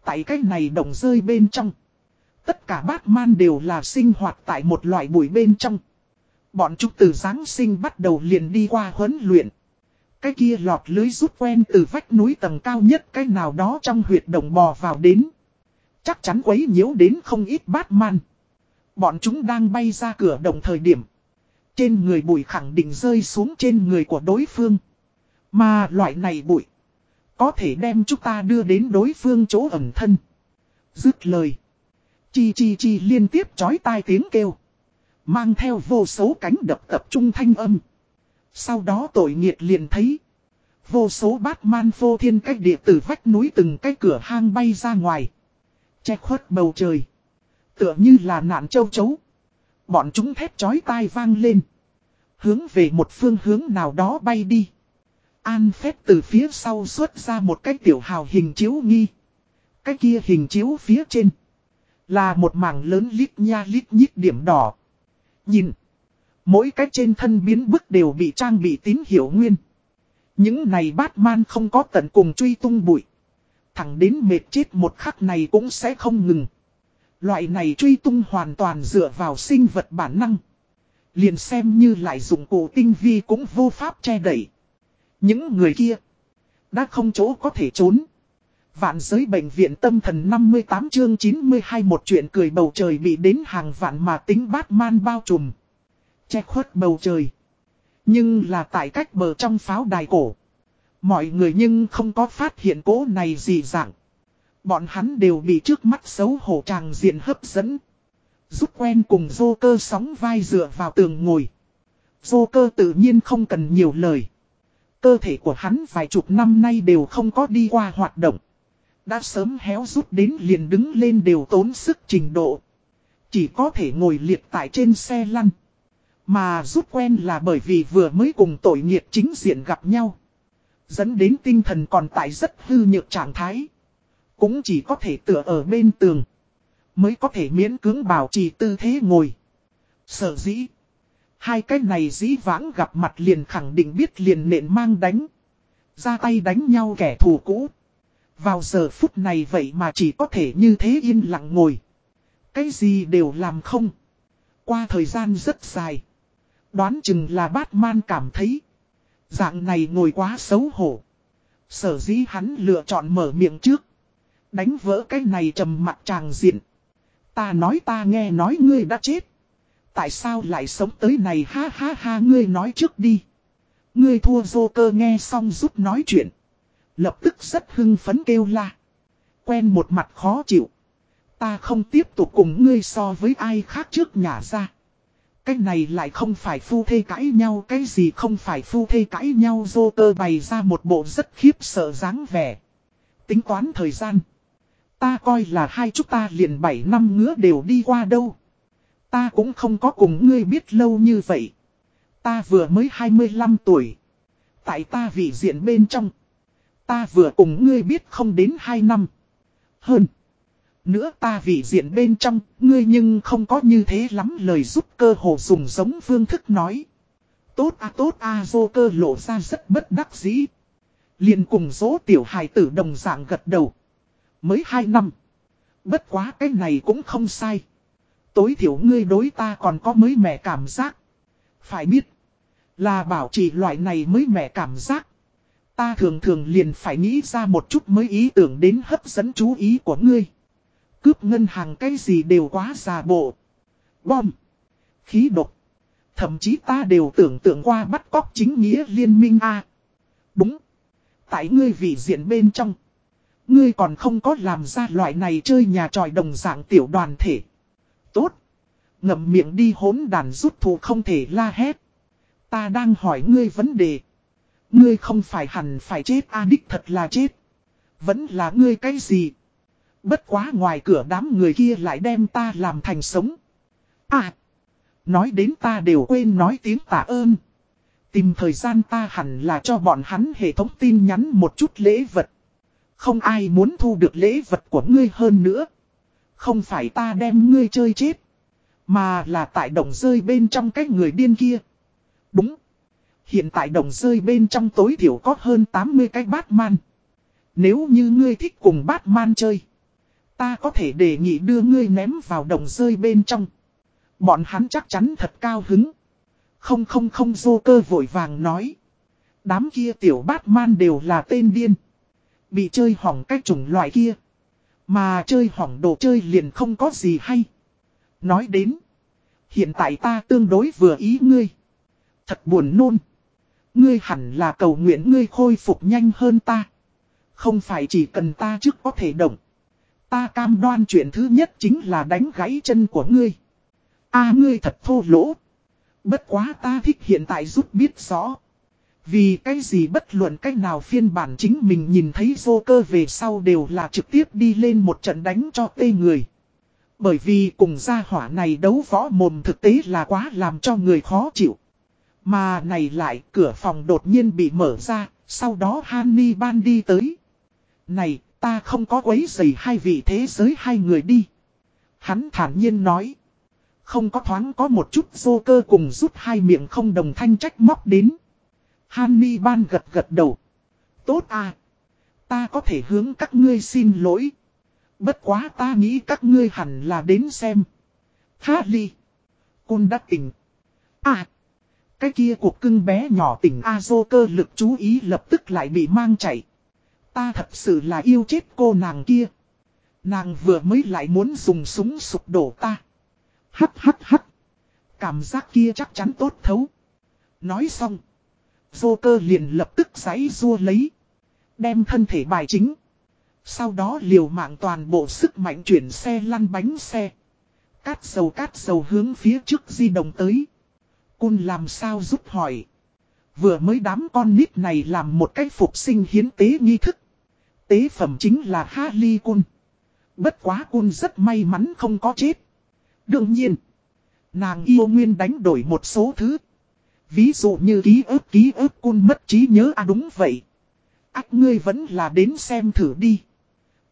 Tại cách này đồng rơi bên trong. Tất cả Batman đều là sinh hoạt tại một loại bụi bên trong. Bọn chúng từ Giáng sinh bắt đầu liền đi qua huấn luyện. Cái kia lọt lưới rút quen từ vách núi tầng cao nhất, cái nào đó trong huyệt đồng bò vào đến. Chắc chắn quấy nhiễu đến không ít Batman. Bọn chúng đang bay ra cửa đồng thời điểm. Trên người bụi khẳng định rơi xuống trên người của đối phương. Mà loại này bụi. Có thể đem chúng ta đưa đến đối phương chỗ ẩn thân. Dứt lời. Chi chi chi liên tiếp chói tai tiếng kêu. Mang theo vô số cánh đập tập trung thanh âm. Sau đó tội nghiệt liền thấy. Vô số bát man vô thiên cách địa từ vách núi từng cái cửa hang bay ra ngoài. Che khuất bầu trời. Tựa như là nạn châu chấu. Bọn chúng thét chói tai vang lên. Hướng về một phương hướng nào đó bay đi. An phép từ phía sau xuất ra một cái tiểu hào hình chiếu nghi. Cái kia hình chiếu phía trên. Là một mảng lớn lít nha lít nhít điểm đỏ. Nhìn. Mỗi cái trên thân biến bức đều bị trang bị tín hiệu nguyên. Những này Batman không có tận cùng truy tung bụi. Thẳng đến mệt chết một khắc này cũng sẽ không ngừng. Loại này truy tung hoàn toàn dựa vào sinh vật bản năng. Liền xem như lại dụng cụ tinh vi cũng vô pháp che đẩy. Những người kia đã không chỗ có thể trốn. Vạn giới bệnh viện tâm thần 58 chương 92 một chuyện cười bầu trời bị đến hàng vạn mà tính Batman bao trùm. Che khuất bầu trời. Nhưng là tại cách bờ trong pháo đài cổ. Mọi người nhưng không có phát hiện cố này gì dạng. Bọn hắn đều bị trước mắt xấu hổ tràng diện hấp dẫn. Rút quen cùng dô cơ sóng vai dựa vào tường ngồi. Dô cơ tự nhiên không cần nhiều lời. Cơ thể của hắn vài chục năm nay đều không có đi qua hoạt động. Đã sớm héo rút đến liền đứng lên đều tốn sức trình độ. Chỉ có thể ngồi liệt tại trên xe lăn. Mà rút quen là bởi vì vừa mới cùng tội nghiệt chính diện gặp nhau. Dẫn đến tinh thần còn tại rất hư nhược trạng thái. Cũng chỉ có thể tựa ở bên tường. Mới có thể miễn cưỡng bảo trì tư thế ngồi. Sở dĩ. Hai cái này dĩ vãng gặp mặt liền khẳng định biết liền nện mang đánh. Ra tay đánh nhau kẻ thù cũ. Vào giờ phút này vậy mà chỉ có thể như thế yên lặng ngồi. Cái gì đều làm không. Qua thời gian rất dài. Đoán chừng là Batman cảm thấy. Dạng này ngồi quá xấu hổ. Sở dĩ hắn lựa chọn mở miệng trước. Đánh vỡ cái này trầm mặt tràng diện. Ta nói ta nghe nói ngươi đã chết. Tại sao lại sống tới này ha ha ha, ngươi nói trước đi. Ngươi thua Joker nghe xong giúp nói chuyện. Lập tức rất hưng phấn kêu la. Quen một mặt khó chịu. Ta không tiếp tục cùng ngươi so với ai khác trước nhà ra. Cái này lại không phải phu thê cãi nhau, Cái gì không phải phu thê cãi nhau, Dô cơ bày ra một bộ rất khiếp sợ dáng vẻ Tính toán thời gian Ta coi là hai chúng ta liền 7 năm ngứa đều đi qua đâu Ta cũng không có cùng ngươi biết lâu như vậy Ta vừa mới 25 tuổi Tại ta vị diện bên trong Ta vừa cùng ngươi biết không đến 2 năm Hơn nữa ta vì diện bên trong, ngươi nhưng không có như thế lắm lời giúp cơ hồ dùng giống phương thức nói. Tốt a tốt a dô cơ lộ ra rất bất đắc dĩ. liền cùng số tiểu hài tử đồng dạng gật đầu. Mới hai năm. Bất quá cái này cũng không sai. Tối thiểu ngươi đối ta còn có mới mẻ cảm giác. Phải biết. Là bảo trì loại này mới mẻ cảm giác. Ta thường thường liền phải nghĩ ra một chút mới ý tưởng đến hấp dẫn chú ý của ngươi. Cướp ngân hàng cái gì đều quá già bộ. Bom. Khí độc. Thậm chí ta đều tưởng tượng qua bắt cóc chính nghĩa liên minh A. Đúng. Tại ngươi vị diện bên trong. Ngươi còn không có làm ra loại này chơi nhà tròi đồng dạng tiểu đoàn thể. Tốt. Ngậm miệng đi hốn đàn rút thù không thể la hét. Ta đang hỏi ngươi vấn đề. Ngươi không phải hẳn phải chết, a đích thật là chết. Vẫn là ngươi cái gì? Bất quá ngoài cửa đám người kia lại đem ta làm thành sống. À! Nói đến ta đều quên nói tiếng tạ ơn. Tìm thời gian ta hẳn là cho bọn hắn hệ thống tin nhắn một chút lễ vật. Không ai muốn thu được lễ vật của ngươi hơn nữa. Không phải ta đem ngươi chơi chết. Mà là tại đồng rơi bên trong cái người điên kia. Đúng. Hiện tại đồng rơi bên trong tối thiểu có hơn 80 cái Batman. Nếu như ngươi thích cùng Batman chơi. Ta có thể đề nghị đưa ngươi ném vào đồng rơi bên trong. Bọn hắn chắc chắn thật cao hứng. Không không không, Joker cơ vội vàng nói. Đám kia tiểu Batman đều là tên điên. Bị chơi hỏng cái chủng loại kia. Mà chơi hỏng đồ chơi liền không có gì hay. Nói đến. Hiện tại ta tương đối vừa ý ngươi. Thật buồn nôn. Ngươi hẳn là cầu nguyện ngươi khôi phục nhanh hơn ta. Không phải chỉ cần ta trước có thể động. Ta cam đoan chuyện thứ nhất chính là đánh gãy chân của ngươi. a, ngươi thật thô lỗ. Bất quá ta thích hiện tại giúp biết rõ. Vì cái gì bất luận cách nào phiên bản chính mình nhìn thấy vô cơ về sau đều là trực tiếp đi lên một trận đánh cho tê người. Bởi vì cùng gia hỏa này đấu võ mồm thực tế là quá làm cho người khó chịu. Mà này lại cửa phòng đột nhiên bị mở ra, sau đó Hanni Ban đi tới. Này, Ta không có quấy giày hai vị thế giới hai người đi. Hắn thản nhiên nói. Không có thoáng có một chút dô cơ cùng rút hai miệng không đồng thanh trách móc đến. Hanni ban gật gật đầu. Tốt à. Ta có thể hướng các ngươi xin lỗi. Bất quá ta nghĩ các ngươi hẳn là đến xem. Harley. Cun đã tỉnh. À. Cái kia cuộc cưng bé nhỏ tỉnh Azo cơ lực chú ý lập tức lại bị mang chạy. Ta thật sự là yêu chết cô nàng kia. Nàng vừa mới lại muốn dùng súng sụp đổ ta. Hắt hắt hắt. Cảm giác kia chắc chắn tốt thấu. Nói xong. Vô cơ liền lập tức giấy rua lấy. Đem thân thể bài chính. Sau đó liều mạng toàn bộ sức mạnh chuyển xe lăn bánh xe. Cát dầu cát dầu hướng phía trước di động tới. Cun làm sao giúp hỏi. Vừa mới đám con nít này làm một cách phục sinh hiến tế nghi thức. Tế phẩm chính là Harley Cun. Bất quá Cun rất may mắn không có chết. Đương nhiên, nàng yêu nguyên đánh đổi một số thứ. Ví dụ như ký ức ký ức Cun mất trí nhớ à đúng vậy. Ác ngươi vẫn là đến xem thử đi.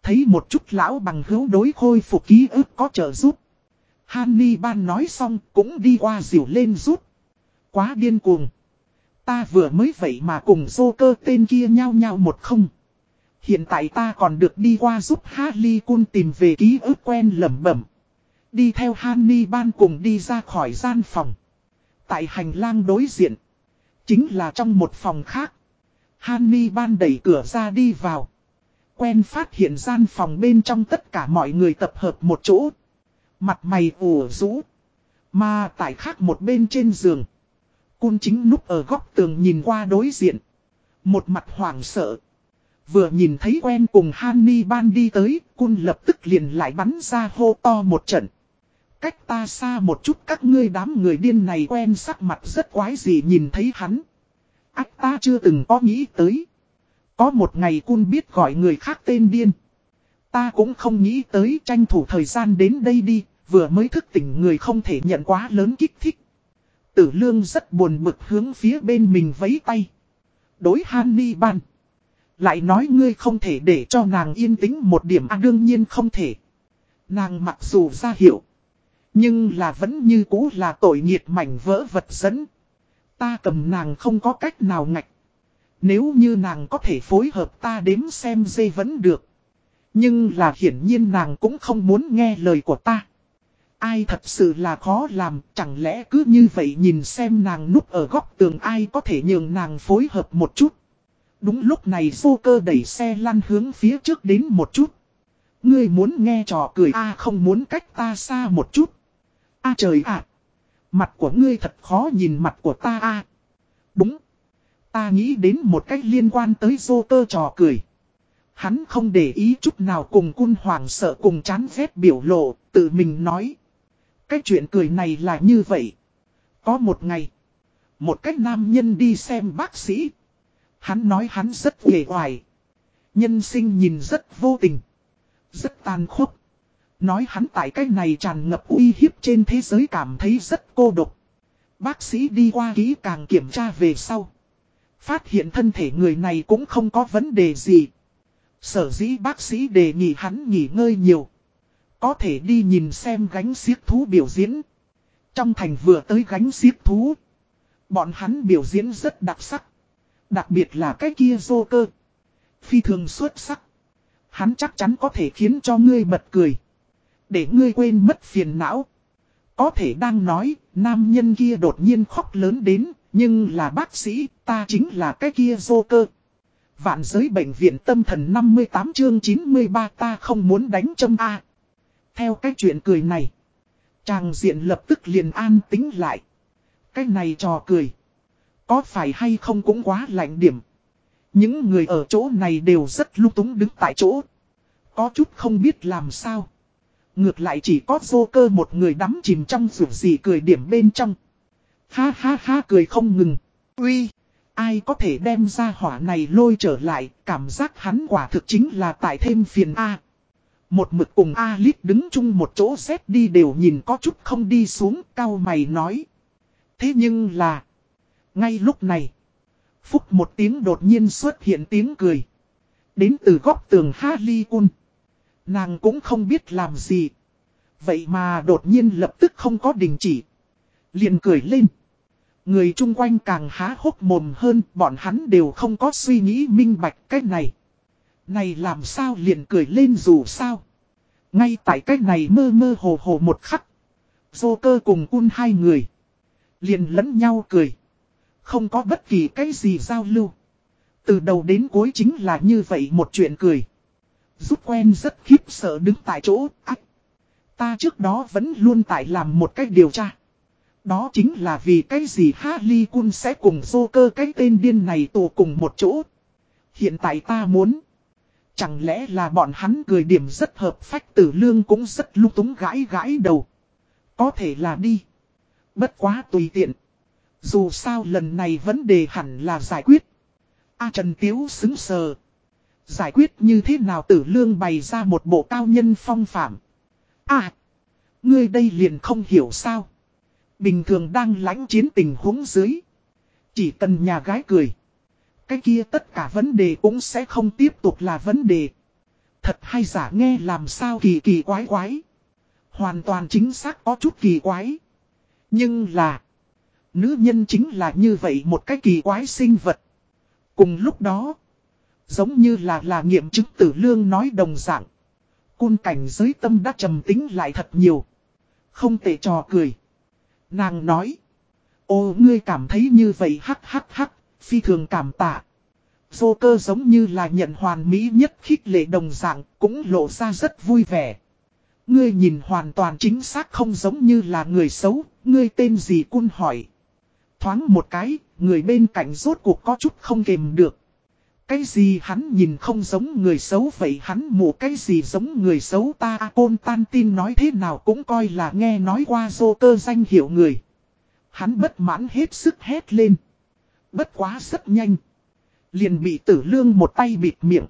Thấy một chút lão bằng hữu đối khôi phục ký ức có trợ giúp. Hanni ban nói xong cũng đi qua dìu lên rút. Quá điên cuồng. Ta vừa mới vậy mà cùng dô cơ tên kia nhau nhau một không. Hiện tại ta còn được đi qua giúp Harley Kun tìm về ký ức quen lẩm bẩm. Đi theo Hanni ban cùng đi ra khỏi gian phòng. Tại hành lang đối diện. Chính là trong một phòng khác. Hanni ban đẩy cửa ra đi vào. Quen phát hiện gian phòng bên trong tất cả mọi người tập hợp một chỗ. Mặt mày ủ rũ. Mà tại khác một bên trên giường. Cun chính núp ở góc tường nhìn qua đối diện. Một mặt hoảng sợ. Vừa nhìn thấy quen cùng Hanni ban đi tới, cun lập tức liền lại bắn ra hô to một trận. Cách ta xa một chút các ngươi đám người điên này quen sắc mặt rất quái gì nhìn thấy hắn. Ách ta chưa từng có nghĩ tới. Có một ngày cun biết gọi người khác tên điên. Ta cũng không nghĩ tới tranh thủ thời gian đến đây đi, vừa mới thức tỉnh người không thể nhận quá lớn kích thích. Tử lương rất buồn bực hướng phía bên mình vấy tay. Đối Hanni ban. Lại nói ngươi không thể để cho nàng yên tĩnh một điểm à đương nhiên không thể. Nàng mặc dù ra hiệu. Nhưng là vẫn như cũ là tội nghiệt mảnh vỡ vật dẫn. Ta cầm nàng không có cách nào ngạch. Nếu như nàng có thể phối hợp ta đếm xem dây vẫn được. Nhưng là hiển nhiên nàng cũng không muốn nghe lời của ta. Ai thật sự là khó làm, chẳng lẽ cứ như vậy nhìn xem nàng núp ở góc tường ai có thể nhường nàng phối hợp một chút. Đúng lúc này vô cơ đẩy xe lăn hướng phía trước đến một chút. Ngươi muốn nghe trò cười a không muốn cách ta xa một chút. a trời ạ! mặt của ngươi thật khó nhìn mặt của ta a Đúng! Ta nghĩ đến một cách liên quan tới vô cơ trò cười. Hắn không để ý chút nào cùng cun hoàng sợ cùng chán ghét biểu lộ, tự mình nói. Cái chuyện cười này là như vậy. Có một ngày, một cách nam nhân đi xem bác sĩ. Hắn nói hắn rất ghề hoài. Nhân sinh nhìn rất vô tình. Rất tàn khốc. Nói hắn tại cái này tràn ngập uy hiếp trên thế giới cảm thấy rất cô độc. Bác sĩ đi qua kỹ càng kiểm tra về sau. Phát hiện thân thể người này cũng không có vấn đề gì. Sở dĩ bác sĩ đề nghị hắn nghỉ ngơi nhiều. Có thể đi nhìn xem gánh xiếc thú biểu diễn. Trong thành vừa tới gánh xiếc thú. Bọn hắn biểu diễn rất đặc sắc. Đặc biệt là cái kia dô cơ. Phi thường xuất sắc. Hắn chắc chắn có thể khiến cho ngươi bật cười. Để ngươi quên mất phiền não. Có thể đang nói, nam nhân kia đột nhiên khóc lớn đến, nhưng là bác sĩ, ta chính là cái kia dô cơ. Vạn giới bệnh viện tâm thần 58 chương 93 ta không muốn đánh châm A. Theo cái chuyện cười này, chàng diện lập tức liền an tính lại. Cái này trò cười. Có phải hay không cũng quá lạnh điểm. Những người ở chỗ này đều rất lúc túng đứng tại chỗ. Có chút không biết làm sao. Ngược lại chỉ có vô cơ một người đắm chìm trong rủ gì cười điểm bên trong. Ha ha ha cười không ngừng. Uy, ai có thể đem ra hỏa này lôi trở lại, cảm giác hắn quả thực chính là tại thêm phiền A. Một mực cùng A-lít đứng chung một chỗ xét đi đều nhìn có chút không đi xuống, cao mày nói. Thế nhưng là... Ngay lúc này, phúc một tiếng đột nhiên xuất hiện tiếng cười. Đến từ góc tường Harley Cun. Nàng cũng không biết làm gì. Vậy mà đột nhiên lập tức không có đình chỉ. Liền cười lên. Người chung quanh càng há hốc mồm hơn, bọn hắn đều không có suy nghĩ minh bạch cách này. Này làm sao liền cười lên dù sao. Ngay tại cách này mơ mơ hồ hồ một khắc. Dô cơ cùng un hai người. Liền lẫn nhau cười. Không có bất kỳ cái gì giao lưu. Từ đầu đến cuối chính là như vậy một chuyện cười. Rút quen rất khiếp sợ đứng tại chỗ. Ách. Ta trước đó vẫn luôn tại làm một cách điều tra. Đó chính là vì cái gì Harley Quinn sẽ cùng Joker cái tên điên này tù cùng một chỗ. Hiện tại ta muốn. Chẳng lẽ là bọn hắn cười điểm rất hợp phách tử lương cũng rất lúc túng gãi gãi đầu. Có thể là đi. Bất quá tùy tiện. Dù sao lần này vấn đề hẳn là giải quyết. A Trần Tiếu xứng sờ. Giải quyết như thế nào tử lương bày ra một bộ cao nhân phong phạm. À. Ngươi đây liền không hiểu sao. Bình thường đang lãnh chiến tình huống dưới. Chỉ cần nhà gái cười. Cái kia tất cả vấn đề cũng sẽ không tiếp tục là vấn đề. Thật hay giả nghe làm sao kỳ kỳ quái quái. Hoàn toàn chính xác có chút kỳ quái. Nhưng là. Nữ nhân chính là như vậy một cái kỳ quái sinh vật. Cùng lúc đó. Giống như là là nghiệm chứng tử lương nói đồng dạng. Cun cảnh giới tâm đã trầm tính lại thật nhiều. Không thể trò cười. Nàng nói. Ô ngươi cảm thấy như vậy hắc hắc hắc, phi thường cảm tạ. Vô cơ giống như là nhận hoàn mỹ nhất khích lệ đồng dạng, cũng lộ ra rất vui vẻ. Ngươi nhìn hoàn toàn chính xác không giống như là người xấu, ngươi tên gì cun hỏi. Thoáng một cái, người bên cạnh rốt cuộc có chút không kềm được. Cái gì hắn nhìn không giống người xấu vậy hắn mù cái gì giống người xấu ta Côn Tan tin nói thế nào cũng coi là nghe nói qua dô cơ danh hiệu người. Hắn bất mãn hết sức hét lên. Bất quá rất nhanh. Liền bị tử lương một tay bịt miệng.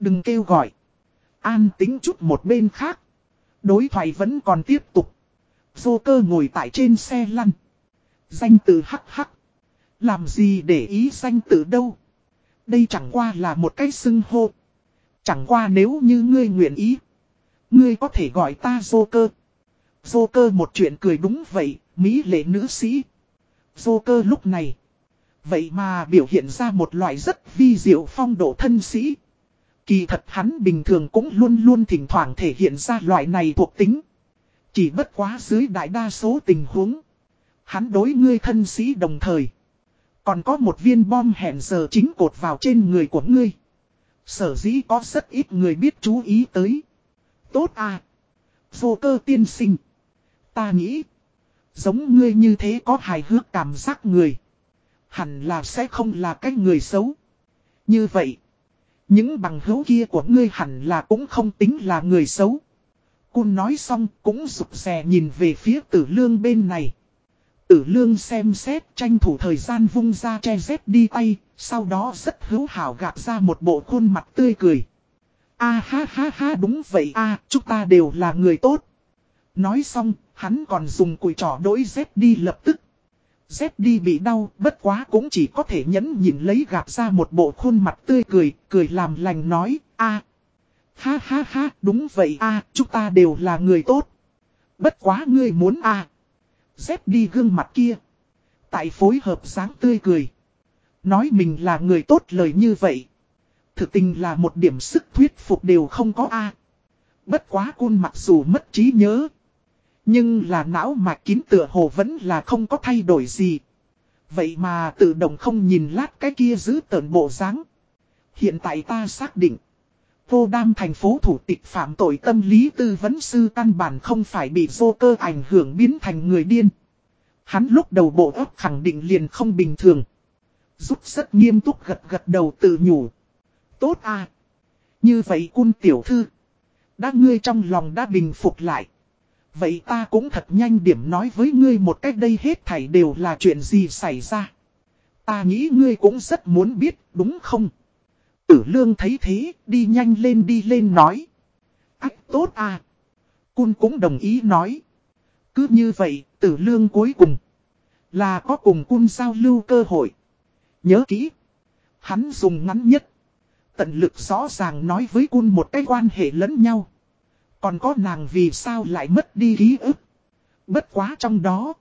Đừng kêu gọi. An tính chút một bên khác. Đối thoại vẫn còn tiếp tục. Vô cơ ngồi tại trên xe lăn. Danh từ hắc hắc. Làm gì để ý danh từ đâu. Đây chẳng qua là một cái xưng hô. Chẳng qua nếu như ngươi nguyện ý. Ngươi có thể gọi ta vô cơ. Vô cơ một chuyện cười đúng vậy, Mỹ lệ nữ sĩ. Vô cơ lúc này. Vậy mà biểu hiện ra một loại rất vi diệu phong độ thân sĩ. Kỳ thật hắn bình thường cũng luôn luôn thỉnh thoảng thể hiện ra loại này thuộc tính. Chỉ bất quá dưới đại đa số tình huống. Hắn đối ngươi thân sĩ đồng thời. Còn có một viên bom hẹn giờ chính cột vào trên người của ngươi. Sở dĩ có rất ít người biết chú ý tới. Tốt à. Vô cơ tiên sinh. Ta nghĩ. Giống ngươi như thế có hài hước cảm giác người. Hẳn là sẽ không là cái người xấu. Như vậy. Những bằng hữu kia của ngươi hẳn là cũng không tính là người xấu. Cun nói xong cũng rụt rè nhìn về phía tử lương bên này. Tử lương xem xét tranh thủ thời gian vung ra che dép đi tay, sau đó rất hữu hảo gạt ra một bộ khuôn mặt tươi cười. A ha ha ha đúng vậy a chúng ta đều là người tốt. Nói xong, hắn còn dùng cùi trỏ đối dép đi lập tức. Dép đi bị đau, bất quá cũng chỉ có thể nhẫn nhìn lấy gạt ra một bộ khuôn mặt tươi cười, cười làm lành nói, a Ha ha ha, đúng vậy a chúng ta đều là người tốt. Bất quá ngươi muốn a Dép đi gương mặt kia. Tại phối hợp dáng tươi cười. Nói mình là người tốt lời như vậy. Thực tình là một điểm sức thuyết phục đều không có a Bất quá cun mặc dù mất trí nhớ. Nhưng là não mạch kín tựa hồ vẫn là không có thay đổi gì. Vậy mà tự động không nhìn lát cái kia giữ tờn bộ dáng Hiện tại ta xác định. Vô đam thành phố thủ tịch phạm tội tâm lý tư vấn sư căn bản không phải bị vô cơ ảnh hưởng biến thành người điên. Hắn lúc đầu bộ ấp khẳng định liền không bình thường. Giúp rất nghiêm túc gật gật đầu tự nhủ. Tốt à. Như vậy cun tiểu thư. Đã ngươi trong lòng đã bình phục lại. Vậy ta cũng thật nhanh điểm nói với ngươi một cách đây hết thảy đều là chuyện gì xảy ra. Ta nghĩ ngươi cũng rất muốn biết, đúng không? Tử lương thấy thế, đi nhanh lên đi lên nói. Ách tốt à. Cun cũng đồng ý nói. Cứ như vậy, tử lương cuối cùng. Là có cùng cun giao lưu cơ hội. Nhớ kỹ. Hắn dùng ngắn nhất. Tận lực rõ ràng nói với cun một cái quan hệ lẫn nhau. Còn có nàng vì sao lại mất đi ký ức. Bất quá trong đó.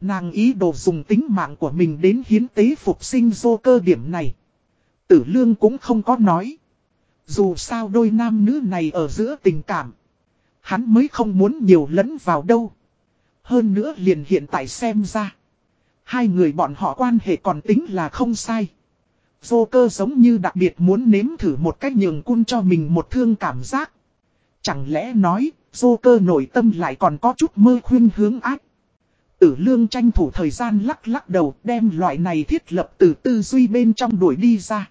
Nàng ý đồ dùng tính mạng của mình đến hiến tế phục sinh vô cơ điểm này. Tử lương cũng không có nói. Dù sao đôi nam nữ này ở giữa tình cảm. Hắn mới không muốn nhiều lẫn vào đâu. Hơn nữa liền hiện tại xem ra. Hai người bọn họ quan hệ còn tính là không sai. Vô cơ giống như đặc biệt muốn nếm thử một cách nhường cun cho mình một thương cảm giác. Chẳng lẽ nói, vô cơ nội tâm lại còn có chút mơ khuyên hướng ác. Tử lương tranh thủ thời gian lắc lắc đầu đem loại này thiết lập từ tư duy bên trong đuổi đi ra.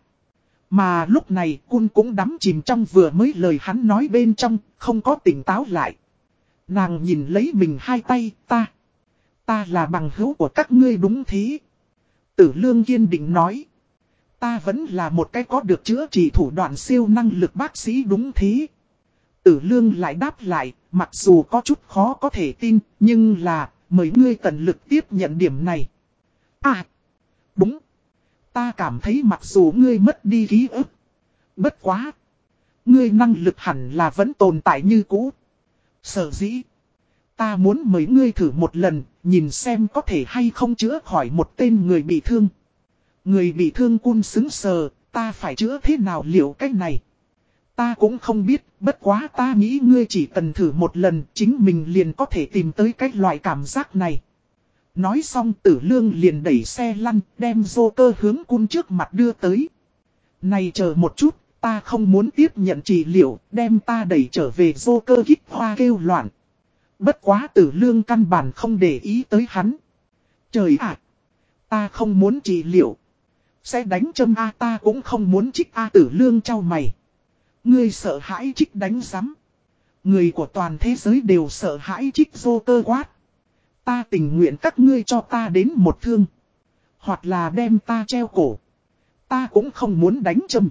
Mà lúc này cun cũng đắm chìm trong vừa mới lời hắn nói bên trong, không có tỉnh táo lại. Nàng nhìn lấy mình hai tay, ta. Ta là bằng hữu của các ngươi đúng thế. Tử lương kiên định nói. Ta vẫn là một cái có được chữa trị thủ đoạn siêu năng lực bác sĩ đúng thế. Tử lương lại đáp lại, mặc dù có chút khó có thể tin, nhưng là, mấy ngươi tận lực tiếp nhận điểm này. À, đúng. Ta cảm thấy mặc dù ngươi mất đi ký ức. Bất quá. Ngươi năng lực hẳn là vẫn tồn tại như cũ. Sở dĩ. Ta muốn mấy ngươi thử một lần, nhìn xem có thể hay không chữa khỏi một tên người bị thương. Người bị thương cun xứng sờ, ta phải chữa thế nào liệu cách này. Ta cũng không biết, bất quá ta nghĩ ngươi chỉ cần thử một lần, chính mình liền có thể tìm tới cái loại cảm giác này. Nói xong tử lương liền đẩy xe lăn, đem vô cơ hướng cun trước mặt đưa tới. Này chờ một chút, ta không muốn tiếp nhận trị liệu, đem ta đẩy trở về vô cơ hít hoa kêu loạn. Bất quá tử lương căn bản không để ý tới hắn. Trời ạ! ta không muốn trị liệu. Sẽ đánh châm A ta cũng không muốn trích A tử lương trao mày. Ngươi sợ hãi trích đánh giám. Người của toàn thế giới đều sợ hãi trích vô cơ quát. Ta tình nguyện các ngươi cho ta đến một thương. Hoặc là đem ta treo cổ. Ta cũng không muốn đánh châm.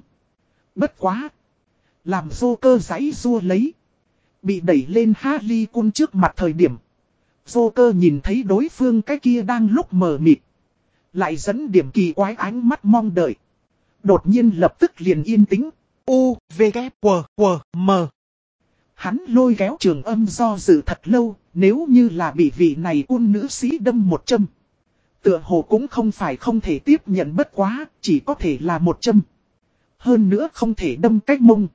Bất quá. Làm vô cơ giấy rua lấy. Bị đẩy lên Harley Quinn trước mặt thời điểm. Vô cơ nhìn thấy đối phương cái kia đang lúc mờ mịt. Lại dẫn điểm kỳ quái ánh mắt mong đợi. Đột nhiên lập tức liền yên tĩnh. U, V, K, W, W, M. Hắn lôi kéo trường âm do dự thật lâu, nếu như là bị vị này quân nữ sĩ đâm một châm. Tựa hồ cũng không phải không thể tiếp nhận bất quá, chỉ có thể là một châm. Hơn nữa không thể đâm cách mông.